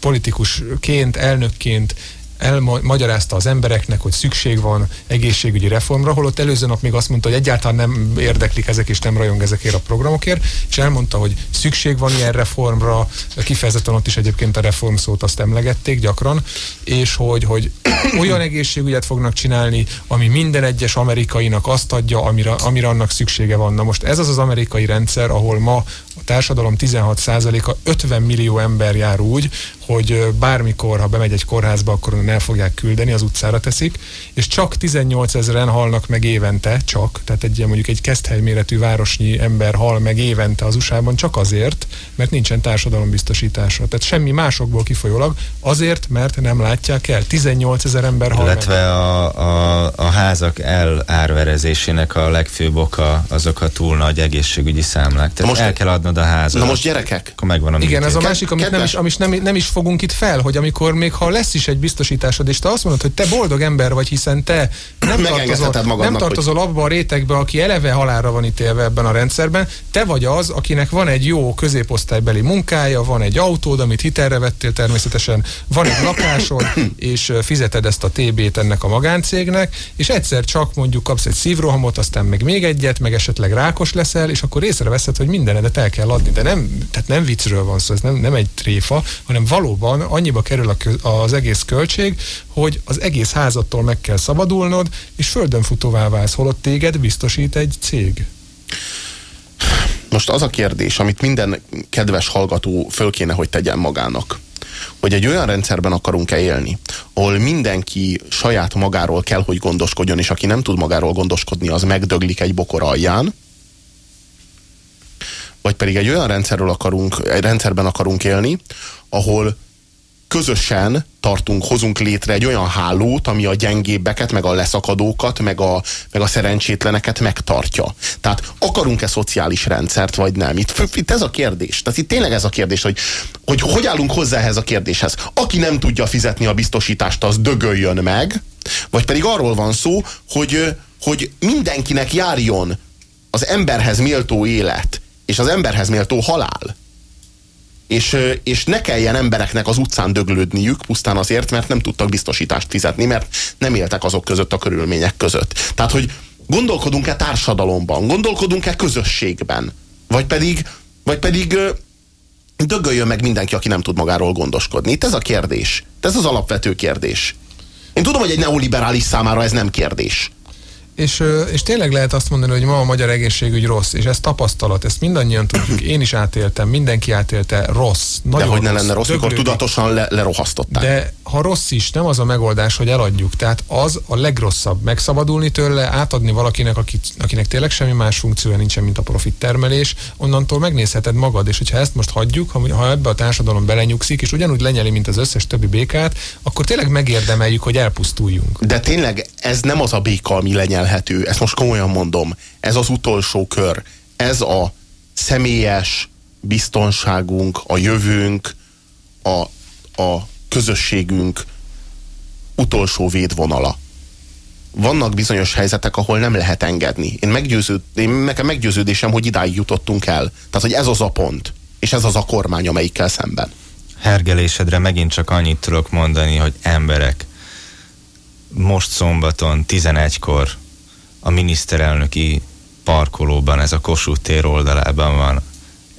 politikusként, elnökként elmagyarázta az embereknek, hogy szükség van egészségügyi reformra, holott előző nap még azt mondta, hogy egyáltalán nem érdeklik ezek, és nem rajong ezekért a programokért, és elmondta, hogy szükség van ilyen reformra, kifejezetten ott is egyébként a reform szót azt emlegették gyakran, és hogy, hogy olyan egészségügyet fognak csinálni, ami minden egyes amerikainak azt adja, amire, amire annak szüksége van. Na most ez az az amerikai rendszer, ahol ma a társadalom 16%-a 50 millió ember jár úgy, hogy bármikor, ha bemegy egy kórházba, akkor el fogják küldeni, az utcára teszik, és csak 18 ezeren halnak meg évente, csak, tehát egy mondjuk egy keszthely méretű városnyi ember hal meg évente az USA-ban csak azért, mert nincsen társadalombiztosítása. Tehát semmi másokból kifolyólag, azért, mert nem látják el. 18 ezer ember hal Illetve meg. A, a, a házak elárverezésének a legfőbb oka azok a túl nagy egészségügyi számlák. Tehát most el kell adnod a házat. Na most gyerekek. Akkor megvan a Igen, ez a másik, amit nem is, amit nem, nem is fogunk itt fel, hogy amikor még ha lesz is egy biztosításod, és te azt mondod, hogy te boldog ember vagy, hiszen te nem tartozol, magadnak, nem tartozol hogy... abba a rétegbe, aki eleve halálra van ítélve ebben a rendszerben, te vagy az, akinek van egy jó középosztálybeli munkája, van egy autód, amit hitelre vettél természetesen, van egy lakásod, és fizeted ezt a TB-t ennek a magáncégnek, és egyszer csak mondjuk kapsz egy szívrohamot, aztán meg még egyet, meg esetleg rákos leszel, és akkor észreveszed, hogy mindenedet el kell adni. De nem, tehát nem viccről van szó, ez nem, nem egy tréfa, hanem valóban annyiba kerül a, az egész költség, hogy az egész házattól meg kell szabadulnod, és földön futóvá válsz, holott téged biztosít egy cég. Most az a kérdés, amit minden kedves hallgató föl kéne, hogy tegyen magának, hogy egy olyan rendszerben akarunk-e élni, ahol mindenki saját magáról kell, hogy gondoskodjon, és aki nem tud magáról gondoskodni, az megdöglik egy bokor alján, vagy pedig egy olyan rendszerről akarunk, egy rendszerben akarunk élni, ahol közösen tartunk, hozunk létre egy olyan hálót, ami a gyengébbeket, meg a leszakadókat, meg a, meg a szerencsétleneket megtartja. Tehát akarunk-e szociális rendszert, vagy nem? Itt, itt ez a kérdés. Tehát itt tényleg ez a kérdés, hogy, hogy hogy állunk hozzá ehhez a kérdéshez. Aki nem tudja fizetni a biztosítást, az dögöljön meg, vagy pedig arról van szó, hogy, hogy mindenkinek járjon az emberhez méltó élet, és az emberhez méltó halál és, és ne kelljen embereknek az utcán döglődniük pusztán azért, mert nem tudtak biztosítást fizetni, mert nem éltek azok között a körülmények között. Tehát, hogy gondolkodunk-e társadalomban, gondolkodunk-e közösségben, vagy pedig, vagy pedig dögöljön meg mindenki, aki nem tud magáról gondoskodni. Itt ez a kérdés. Ez az alapvető kérdés. Én tudom, hogy egy neoliberális számára ez nem kérdés. És, és tényleg lehet azt mondani, hogy ma a magyar egészségügy rossz, és ez tapasztalat, ezt mindannyian tudjuk, én is átéltem, mindenki átélte, rossz. Nagyon De hogy ne lenne rossz, mikor tudatosan le, lerohasztották. De ha rossz is, nem az a megoldás, hogy eladjuk. Tehát az a legrosszabb, megszabadulni tőle, átadni valakinek, akit, akinek tényleg semmi más funkciója nincsen, mint a profit termelés, onnantól megnézheted magad, és hogyha ezt most hagyjuk, ha, ha ebbe a társadalom belenyugszik, és ugyanúgy lenyeli, mint az összes többi békát, akkor tényleg megérdemeljük, hogy elpusztuljunk. De tényleg ez nem az a béka, ami lenyel elérhető, ezt most komolyan mondom, ez az utolsó kör, ez a személyes biztonságunk, a jövőnk, a, a közösségünk utolsó védvonala. Vannak bizonyos helyzetek, ahol nem lehet engedni. Én, meggyőződ, én nekem meggyőződésem, hogy idáig jutottunk el. Tehát, hogy ez az a pont, és ez az a kormány, amelyikkel szemben. Hergelésedre megint csak annyit tudok mondani, hogy emberek, most szombaton 11-kor a miniszterelnöki parkolóban, ez a Kossuth tér oldalában van.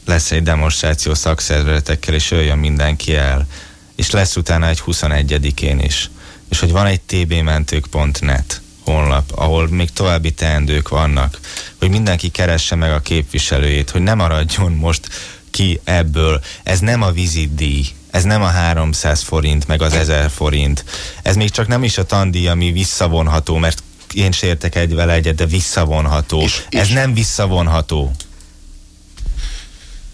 Lesz egy demonstráció szakszervezetekkel, és jöjjön mindenki el. És lesz utána egy 21-én is. És hogy van egy tbmentők.net honlap, ahol még további teendők vannak, hogy mindenki keresse meg a képviselőjét, hogy nem maradjon most ki ebből. Ez nem a vizitdíj, ez nem a 300 forint, meg az 1000 forint. Ez még csak nem is a tandíj, ami visszavonható, mert én sértek egy vele egyet, de visszavonható. És, Ez és... nem visszavonható.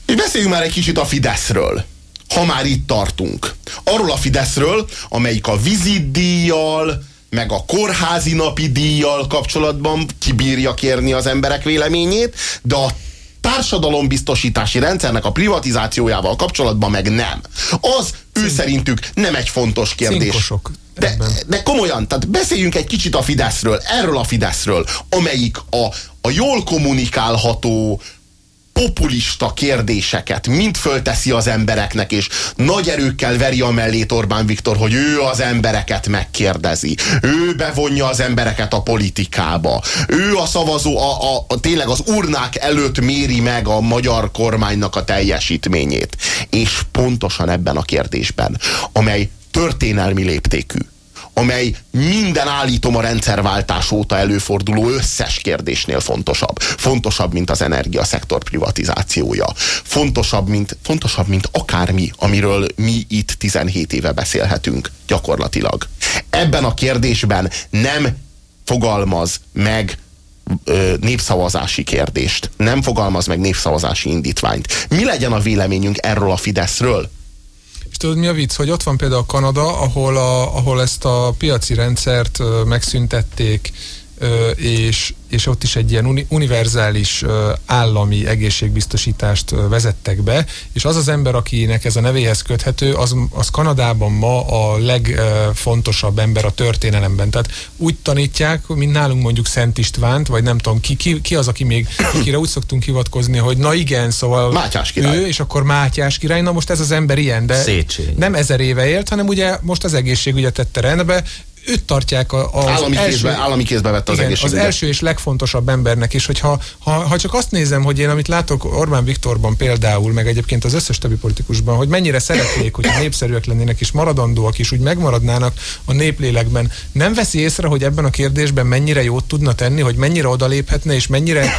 És beszéljünk már egy kicsit a Fideszről ha már itt tartunk. Arról a Fideszről, amelyik a vizitdíjjal, meg a kórházi napi díjjal kapcsolatban kibírja kérni az emberek véleményét, de a társadalombiztosítási rendszernek a privatizációjával kapcsolatban meg nem. Az ő szerintük nem egy fontos kérdés. Cinkosok. De, de komolyan, tehát beszéljünk egy kicsit a Fideszről, erről a Fideszről, amelyik a, a jól kommunikálható, populista kérdéseket mind fölteszi az embereknek, és nagy erőkkel veri a mellét Orbán Viktor, hogy ő az embereket megkérdezi. Ő bevonja az embereket a politikába. Ő a szavazó, a, a, a, tényleg az urnák előtt méri meg a magyar kormánynak a teljesítményét. És pontosan ebben a kérdésben, amely történelmi léptékű, amely minden állítom a rendszerváltás óta előforduló összes kérdésnél fontosabb. Fontosabb, mint az energiaszektor privatizációja. Fontosabb, mint, fontosabb, mint akármi, amiről mi itt 17 éve beszélhetünk gyakorlatilag. Ebben a kérdésben nem fogalmaz meg népszavazási kérdést. Nem fogalmaz meg népszavazási indítványt. Mi legyen a véleményünk erről a Fideszről? Tudod mi a vicc, hogy ott van például Kanada, ahol, a, ahol ezt a piaci rendszert megszüntették, és, és ott is egy ilyen univerzális állami egészségbiztosítást vezettek be, és az az ember, akinek ez a nevéhez köthető, az, az Kanadában ma a legfontosabb ember a történelemben. Tehát úgy tanítják, mint nálunk mondjuk Szent Istvánt, vagy nem tudom, ki, ki, ki az, aki még, akire úgy szoktunk hivatkozni, hogy na igen, szóval Mátyás király. ő, és akkor Mátyás király, na most ez az ember ilyen, de Szétség. nem ezer éve élt, hanem ugye most az egészségügyet tette rendbe, őt tartják a, az állami, első, kézbe, állami kézbe vette az igen, Az első és legfontosabb embernek, és hogyha ha, ha csak azt nézem, hogy én amit látok Orbán Viktorban például, meg egyébként az összes többi politikusban, hogy mennyire szeretnék, hogy népszerűek lennének és maradandóak is, úgy megmaradnának a néplélekben, nem veszi észre, hogy ebben a kérdésben mennyire jót tudna tenni, hogy mennyire odaléphetne, és mennyire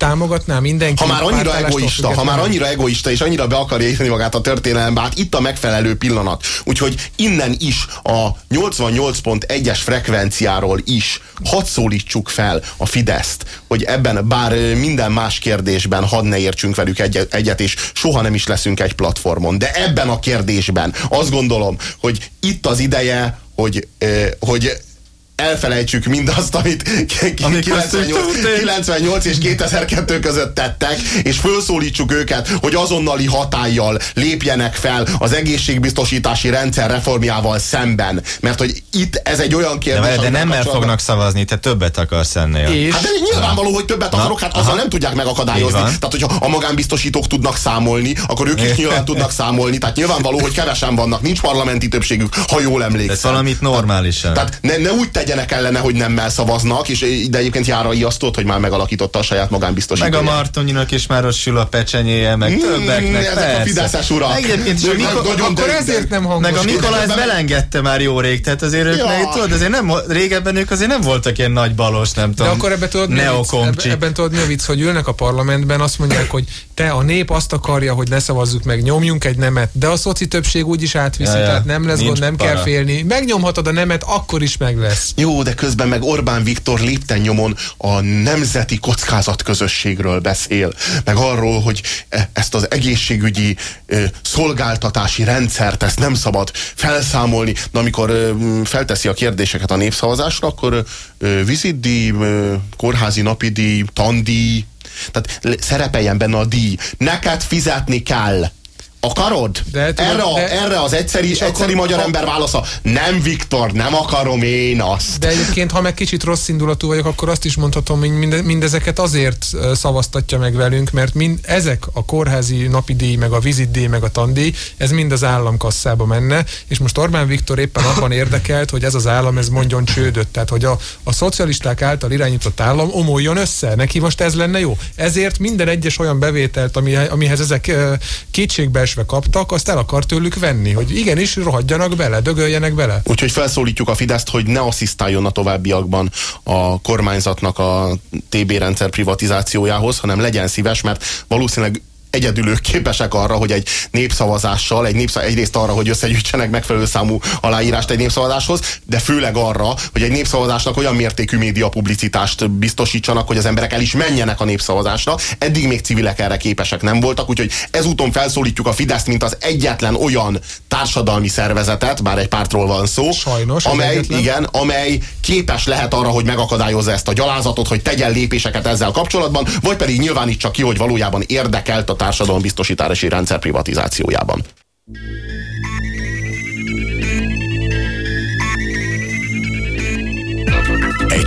támogatná mindenki. Ha már annyira egoista, ha már annyira egoista, és annyira be akarja írni magát a történelembe, hát itt a megfelelő pillanat. Úgyhogy innen is a 88.1-es frekvenciáról is hadd szólítsuk fel a Fideszt, hogy ebben bár minden más kérdésben hadd ne értsünk velük egyet, egyet, és soha nem is leszünk egy platformon. De ebben a kérdésben azt gondolom, hogy itt az ideje, hogy, hogy elfelejtsük mindazt, amit 98, 98 és 2002 között tettek, és felszólítsuk őket, hogy azonnali hatállyal lépjenek fel az egészségbiztosítási rendszer reformjával szemben. Mert hogy itt ez egy olyan kérdés... De, de nem el fognak szavazni, te többet akarsz ennél. És? Hát de nyilvánvaló, hogy többet akarok, hát azzal nem tudják megakadályozni. Tehát, hogyha a magánbiztosítók tudnak számolni, akkor ők is nyilván tudnak számolni. Tehát nyilvánvaló, hogy kevesen vannak, nincs parlamenti többségük, ha jól emlékszem. De valamit normálisan. Tehát ne, ne úgy tegye legyenek ellene, hogy nemmel szavaznak, és de egyébként Járai azt hogy már megalakította a saját magánbiztosítóját. Meg a Martonyinak is már ott sül a pecsenyéje, meg mm, többeknek, Ezek persze. a fideszes urak. Egyébként is, Mikor, nagyon akkor ezért nem hangos. Meg a ezt belengedte már jó rég, tehát azért ők, ja. meg, tudod, azért nem, régebben ők azért nem voltak ilyen nagy balos, nem tudom, De akkor ebben tudod, mi ebben, ebben tudod mi a vicc, hogy ülnek a parlamentben, azt mondják, hogy te a nép azt akarja, hogy ne szavazzuk meg, nyomjunk egy nemet, de a szoci többség úgyis átviszi, ja, ja. tehát nem lesz gond, nem para. kell félni. Megnyomhatod a nemet, akkor is meg lesz. Jó, de közben meg Orbán Viktor lépten nyomon a nemzeti közösségről beszél, meg arról, hogy e, ezt az egészségügyi szolgáltatási rendszert, ezt nem szabad felszámolni. Na, amikor felteszi a kérdéseket a népszavazásra, akkor vizitdíj, kórházi napidíj, tandíj, tehát szerepeljen benne a díj. Neked fizetni kell. Akarod? De, tudod, erre, a, de, erre az egyszeri, egyszeri magyar ha, ember válasza, nem Viktor, nem akarom én azt. De egyébként, ha meg kicsit rossz indulatú vagyok, akkor azt is mondhatom, hogy minde, mindezeket azért szavaztatja meg velünk, mert mind, ezek a kórházi napi díj, meg a vizitdíj, meg a tandíj, ez mind az államkasszába menne, és most Orbán Viktor éppen abban érdekelt, hogy ez az állam ez mondjon csődöt, tehát hogy a, a szocialisták által irányított állam omoljon össze, neki most ez lenne jó. Ezért minden egyes olyan bevételt, ami, amihez ezek kétségbe keresve kaptak, azt el akar tőlük venni, hogy igenis rohadjanak bele, dögöljenek bele. Úgyhogy felszólítjuk a Fideszt, hogy ne asszisztáljon a továbbiakban a kormányzatnak a TB rendszer privatizációjához, hanem legyen szíves, mert valószínűleg egyedül ők képesek arra, hogy egy népszavazással, egy népszav, egyrészt arra, hogy összegyűjtsenek megfelelő számú aláírást egy népszavazáshoz, de főleg arra, hogy egy népszavazásnak olyan mértékű média publicitást biztosítsanak, hogy az emberek el is menjenek a népszavazásra. Eddig még civilek erre képesek nem voltak, úgyhogy ezúton felszólítjuk a Fideszt, mint az egyetlen olyan társadalmi szervezetet, bár egy pártról van szó, Sajnos, amely, igen, amely képes lehet arra, hogy megakadályozza ezt a gyalázatot, hogy tegyen lépéseket ezzel kapcsolatban, vagy pedig nyilvánítsa ki, hogy valójában érdekelt a társadalombiztosítási rendszer privatizációjában.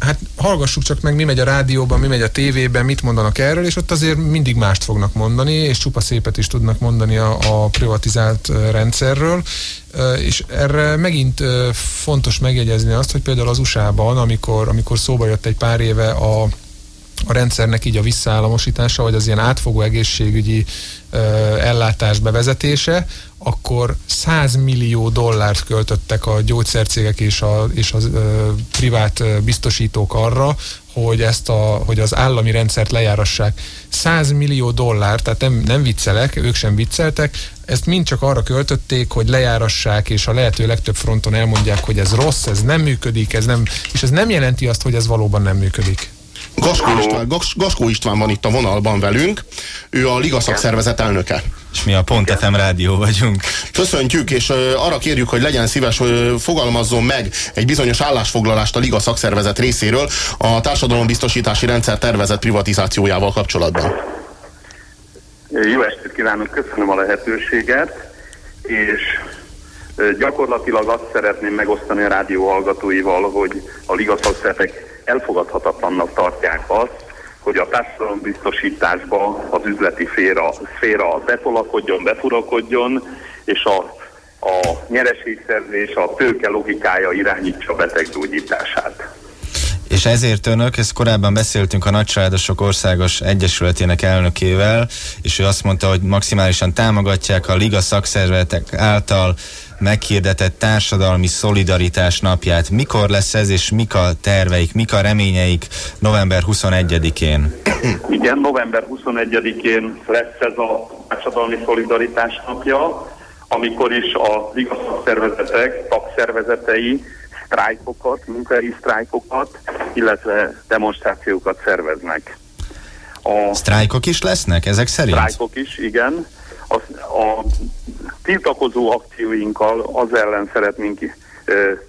hát hallgassuk csak meg, mi megy a rádióban, mi megy a tévében, mit mondanak erről, és ott azért mindig mást fognak mondani, és csupa szépet is tudnak mondani a, a privatizált rendszerről, és erre megint fontos megjegyezni azt, hogy például az USA-ban, amikor, amikor szóba jött egy pár éve a a rendszernek így a visszaállamosítása, vagy az ilyen átfogó egészségügyi ö, ellátás bevezetése, akkor 100 millió dollárt költöttek a gyógyszercégek és, a, és ö, privát biztosítók arra, hogy ezt a, hogy az állami rendszert lejárassák. 100 millió dollár, tehát nem, nem viccelek, ők sem vicceltek, ezt mind csak arra költötték, hogy lejárassák, és a lehető legtöbb fronton elmondják, hogy ez rossz, ez nem működik, ez nem, és ez nem jelenti azt, hogy ez valóban nem működik. Gaskó István, Gaskó István van itt a vonalban velünk, ő a Liga szakszervezet elnöke. És mi a Pont FM rádió vagyunk. Köszöntjük, és arra kérjük, hogy legyen szíves, hogy fogalmazzon meg egy bizonyos állásfoglalást a Liga szakszervezet részéről a társadalombiztosítási rendszer tervezett privatizációjával kapcsolatban. Jó estét kívánok, köszönöm a lehetőséget, és gyakorlatilag azt szeretném megosztani a rádió hallgatóival, hogy a Liga szakszervezetek elfogadhatatlannak tartják azt, hogy a társadalombiztosításba az üzleti féra, szféra betolakodjon, befurakodjon, és a, a nyereségszerzés, a tőke logikája irányítsa a beteg gyógyítását. És ezért önök, ezt korábban beszéltünk a Nagycsaládosok Országos Egyesületének elnökével, és ő azt mondta, hogy maximálisan támogatják a Liga szakszervezetek által meghirdetett társadalmi szolidaritás napját. Mikor lesz ez, és mik a terveik, mik a reményeik november 21-én? Igen, november 21-én lesz ez a társadalmi szolidaritás napja, amikor is a liga szakszervezetek, tagszervezetei sztrájkokat, munkahelyi sztrájkokat, illetve demonstrációkat szerveznek. A sztrájkok is lesznek ezek szerint? Sztrájkok is, igen. A, a tiltakozó akcióinkkal az ellen szeretnénk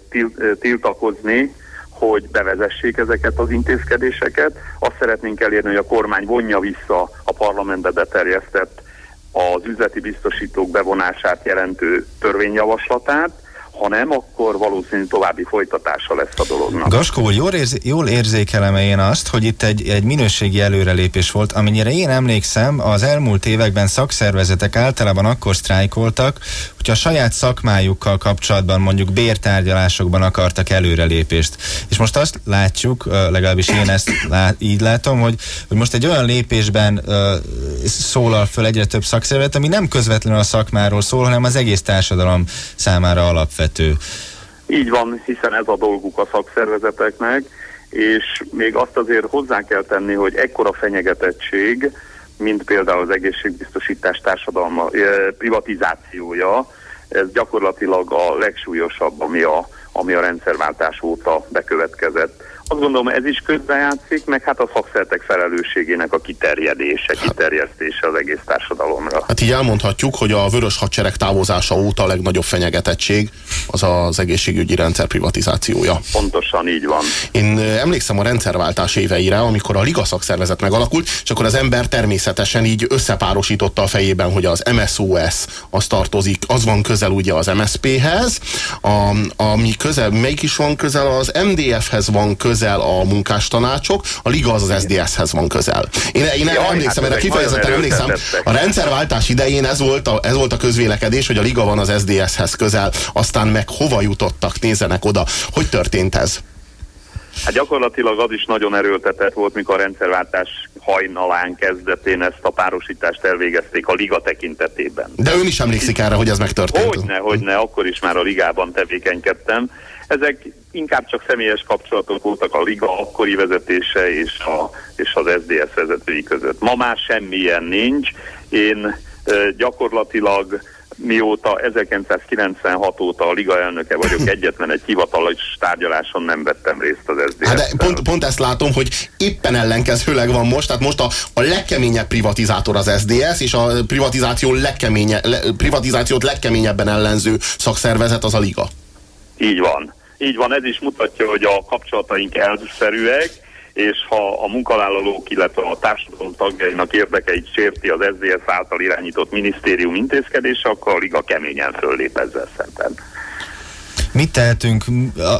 til, tiltakozni, hogy bevezessék ezeket az intézkedéseket. Azt szeretnénk elérni, hogy a kormány vonja vissza a parlamentbe beterjesztett az üzleti biztosítók bevonását jelentő törvényjavaslatát, ha nem, akkor valószínű további folytatása lesz a dolognak. Gaskó jól, érzi, jól érzékelem én azt, hogy itt egy, egy minőségi előrelépés volt. Amennyire én emlékszem, az elmúlt években szakszervezetek általában akkor sztrájkoltak, hogyha a saját szakmájukkal kapcsolatban mondjuk bértárgyalásokban akartak előrelépést. És most azt látjuk, legalábbis én ezt lát, így látom, hogy, hogy most egy olyan lépésben uh, szólal föl egyre több szakszervezet, ami nem közvetlenül a szakmáról szól, hanem az egész társadalom számára alapvető. Így van, hiszen ez a dolguk a szakszervezeteknek, és még azt azért hozzá kell tenni, hogy ekkora fenyegetettség, mint például az egészségbiztosítás társadalma privatizációja, ez gyakorlatilag a legsúlyosabb, ami a, ami a rendszerváltás óta bekövetkezett. Azt gondolom, ez is közbejátszik, meg hát a szakszertek felelősségének a kiterjedése, kiterjesztése az egész társadalomra. Hát így elmondhatjuk, hogy a vörös hadsereg távozása óta a legnagyobb fenyegetettség az az egészségügyi rendszer privatizációja. Pontosan így van. Én emlékszem a rendszerváltás éveire, amikor a Liga szakszervezet megalakult, és akkor az ember természetesen így összepárosította a fejében, hogy az MSOS az tartozik, az van közel ugye az MSP-hez, a, ami közel, melyik is van közel, az MDF-hez van közel, közel a munkástanácsok, a liga az az SDS-hez van közel. Én, én Jaj, emlékszem, hát erre kifejezetten emlékszem, a rendszerváltás idején ez volt, a, ez volt a közvélekedés, hogy a liga van az SDS-hez közel, aztán meg hova jutottak, nézzenek oda. Hogy történt ez? Hát gyakorlatilag az is nagyon erőltetett volt, mikor a rendszerváltás hajnalán kezdetén ezt a párosítást elvégezték a liga tekintetében. De ön is emlékszik erre, hogy ez megtörtént? Hogyne, hogyne, akkor is már a ligában tevékenykedtem. Ezek inkább csak személyes kapcsolatok voltak a liga akkori vezetése és, a, és az SDS vezetői között. Ma már semmilyen nincs. Én gyakorlatilag mióta 1996 óta a liga elnöke vagyok, egyetlen egy hivatalos tárgyaláson nem vettem részt az SZDSZ. Hát de pont, pont ezt látom, hogy éppen ellenkezőleg van most, tehát most a, a legkeményebb privatizátor az SDS, és a privatizáció legkeménye, le, privatizációt legkeményebben ellenző szakszervezet az a liga. Így van. Így van, ez is mutatja, hogy a kapcsolataink elszerűek, és ha a munkavállalók, illetve a társadalom tagjainak érdekeit sérti az SZDSZ által irányított minisztérium intézkedése, akkor a liga keményen föllép ezzel szemben. Mit tehetünk?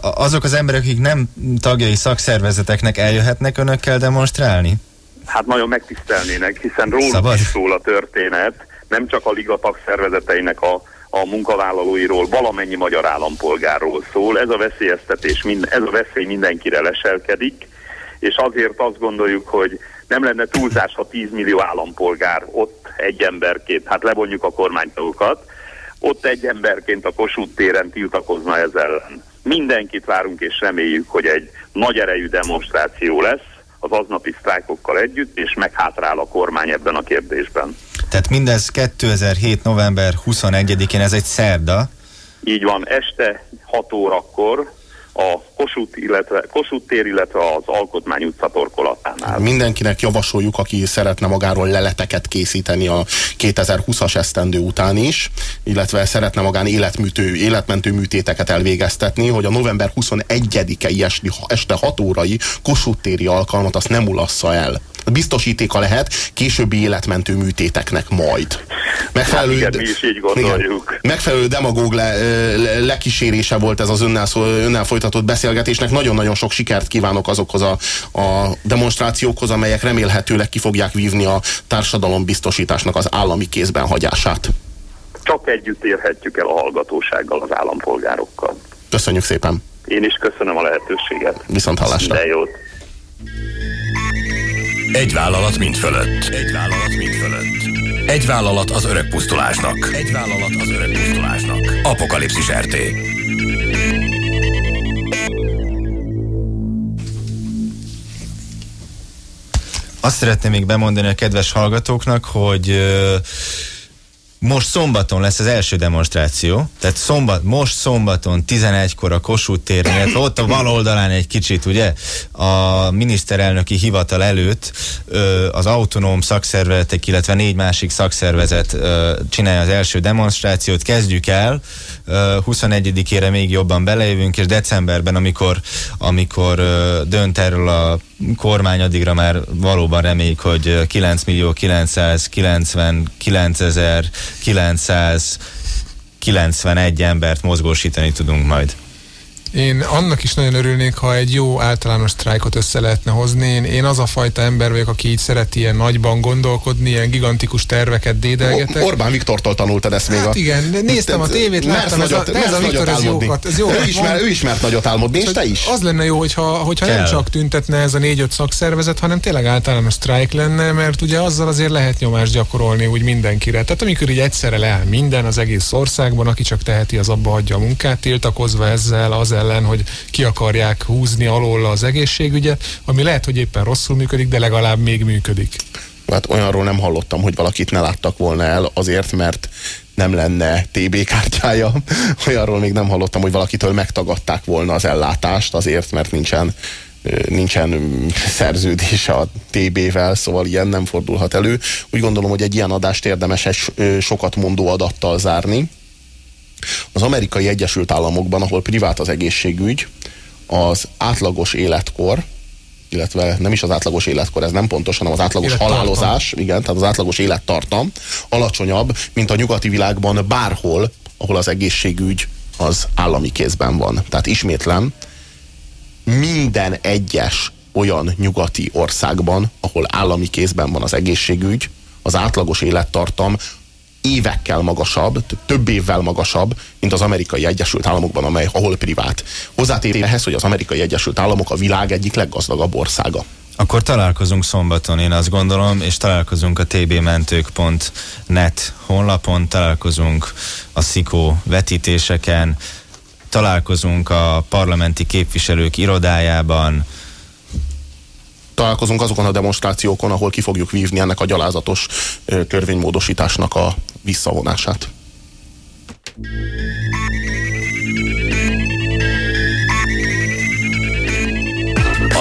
Azok az emberek, akik nem tagjai szakszervezeteknek eljöhetnek önökkel demonstrálni? Hát nagyon megtisztelnének, hiszen róla szól a történet, nem csak a liga tagszervezeteinek a a munkavállalóiról, valamennyi magyar állampolgárról szól. Ez a veszélyeztetés, ez a veszély mindenkire leselkedik, és azért azt gondoljuk, hogy nem lenne túlzás, ha 10 millió állampolgár ott egy emberként, hát levonjuk a kormánytagokat, ott egy emberként a Kossuth téren tiltakozna ez ellen. Mindenkit várunk és reméljük, hogy egy nagy erejű demonstráció lesz az aznapi sztrájkokkal együtt, és meghátrál a kormány ebben a kérdésben. Tehát mindez 2007. november 21-én, ez egy szerda. Így van, este 6 órakor a Kossuth, illetve, Kossuth tér, illetve az Alkotmány utca torkolatánál. Mindenkinek javasoljuk, aki szeretne magáról leleteket készíteni a 2020-as esztendő után is, illetve szeretne magán életműtő, életmentő műtéteket elvégeztetni, hogy a november 21-i este 6 órai Kossuth téri alkalmat azt nem ulassza el biztosítéka lehet későbbi életmentő műtéteknek majd. Megfelelő, hát igen, mi is így gondoljuk. Igen, megfelelő demagóg le, le, lekísérése volt ez az önnel, szó, önnel folytatott beszélgetésnek. Nagyon-nagyon sok sikert kívánok azokhoz a, a demonstrációkhoz, amelyek remélhetőleg ki fogják vívni a társadalombiztosításnak az állami kézben hagyását. Csak együtt érhetjük el a hallgatósággal, az állampolgárokkal. Köszönjük szépen! Én is köszönöm a lehetőséget. Viszont hallásra! Minden jót! Egy vállalat mind fölött. Egy vállalat mind fölött. Egy vállalat az öreg pusztulásnak. Egy vállalat az öreg pusztulásnak. Apokalipszis RT. Azt szeretném még bemondani a kedves hallgatóknak, hogy most szombaton lesz az első demonstráció, tehát szombat, most szombaton 11-kor a Kossuth téren, illetve ott a bal oldalán egy kicsit, ugye, a miniszterelnöki hivatal előtt az autonóm szakszervezetek, illetve négy másik szakszervezet csinálja az első demonstrációt, kezdjük el, 21-ére még jobban belejövünk, és decemberben, amikor, amikor dönt erről a kormány, addigra már valóban reméljük, hogy 9 millió 999 ezer 991 embert mozgósítani tudunk majd. Én annak is nagyon örülnék, ha egy jó általános sztrájkot össze lehetne hozni. Én, én az a fajta ember vagyok, aki így szereti ilyen nagyban gondolkodni, ilyen gigantikus terveket dédelgetek. Orbán Viktortól tanultad ezt még hát a... igen, néztem a tévét, láttam, nagyot, ez a, ez a Viktor, ez jókat. Ez jó, ő, ismer, ő ismert nagyot álmodni, és te is. Az lenne jó, hogyha, hogyha nem csak tüntetne ez a négy-öt szakszervezet, hanem tényleg általános sztrájk lenne, mert ugye azzal azért lehet nyomást gyakorolni úgy mindenkire. Tehát amikor így egyszerre leáll minden az egész országban, aki csak teheti, az abba hagyja a munkát, tiltakozva ezzel, az ellen, hogy ki akarják húzni alól az egészségügyet, ami lehet, hogy éppen rosszul működik, de legalább még működik. Hát olyanról nem hallottam, hogy valakit ne láttak volna el azért, mert nem lenne TB kártyája. Olyanról még nem hallottam, hogy valakitől megtagadták volna az ellátást azért, mert nincsen nincsen szerződés a TB-vel, szóval ilyen nem fordulhat elő. Úgy gondolom, hogy egy ilyen adást érdemes egy sokat mondó adattal zárni, az amerikai Egyesült Államokban, ahol privát az egészségügy, az átlagos életkor, illetve nem is az átlagos életkor, ez nem pontos, hanem az átlagos halálozás, igen, tehát az átlagos élettartam alacsonyabb, mint a nyugati világban bárhol, ahol az egészségügy az állami kézben van. Tehát ismétlem, minden egyes olyan nyugati országban, ahol állami kézben van az egészségügy, az átlagos élettartam évekkel magasabb, több évvel magasabb, mint az amerikai Egyesült Államokban, amely ahol privát. Hozzátéve ehhez, hogy az amerikai Egyesült Államok a világ egyik leggazdagabb országa. Akkor találkozunk szombaton, én azt gondolom, és találkozunk a tbmentők.net honlapon, találkozunk a szikó vetítéseken, találkozunk a parlamenti képviselők irodájában, találkozunk azokon a demonstrációkon, ahol ki fogjuk vívni ennek a gyalázatos törvénymódosításnak a visszavonását.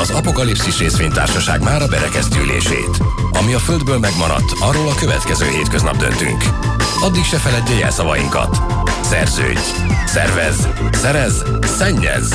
Az Apokalipszis részvénytársaság már a berekeztülését. Ami a Földből megmaradt, arról a következő hétköznap döntünk. Addig se feledje jelszavainkat. Szerződj, szervez, szerez, szennyez.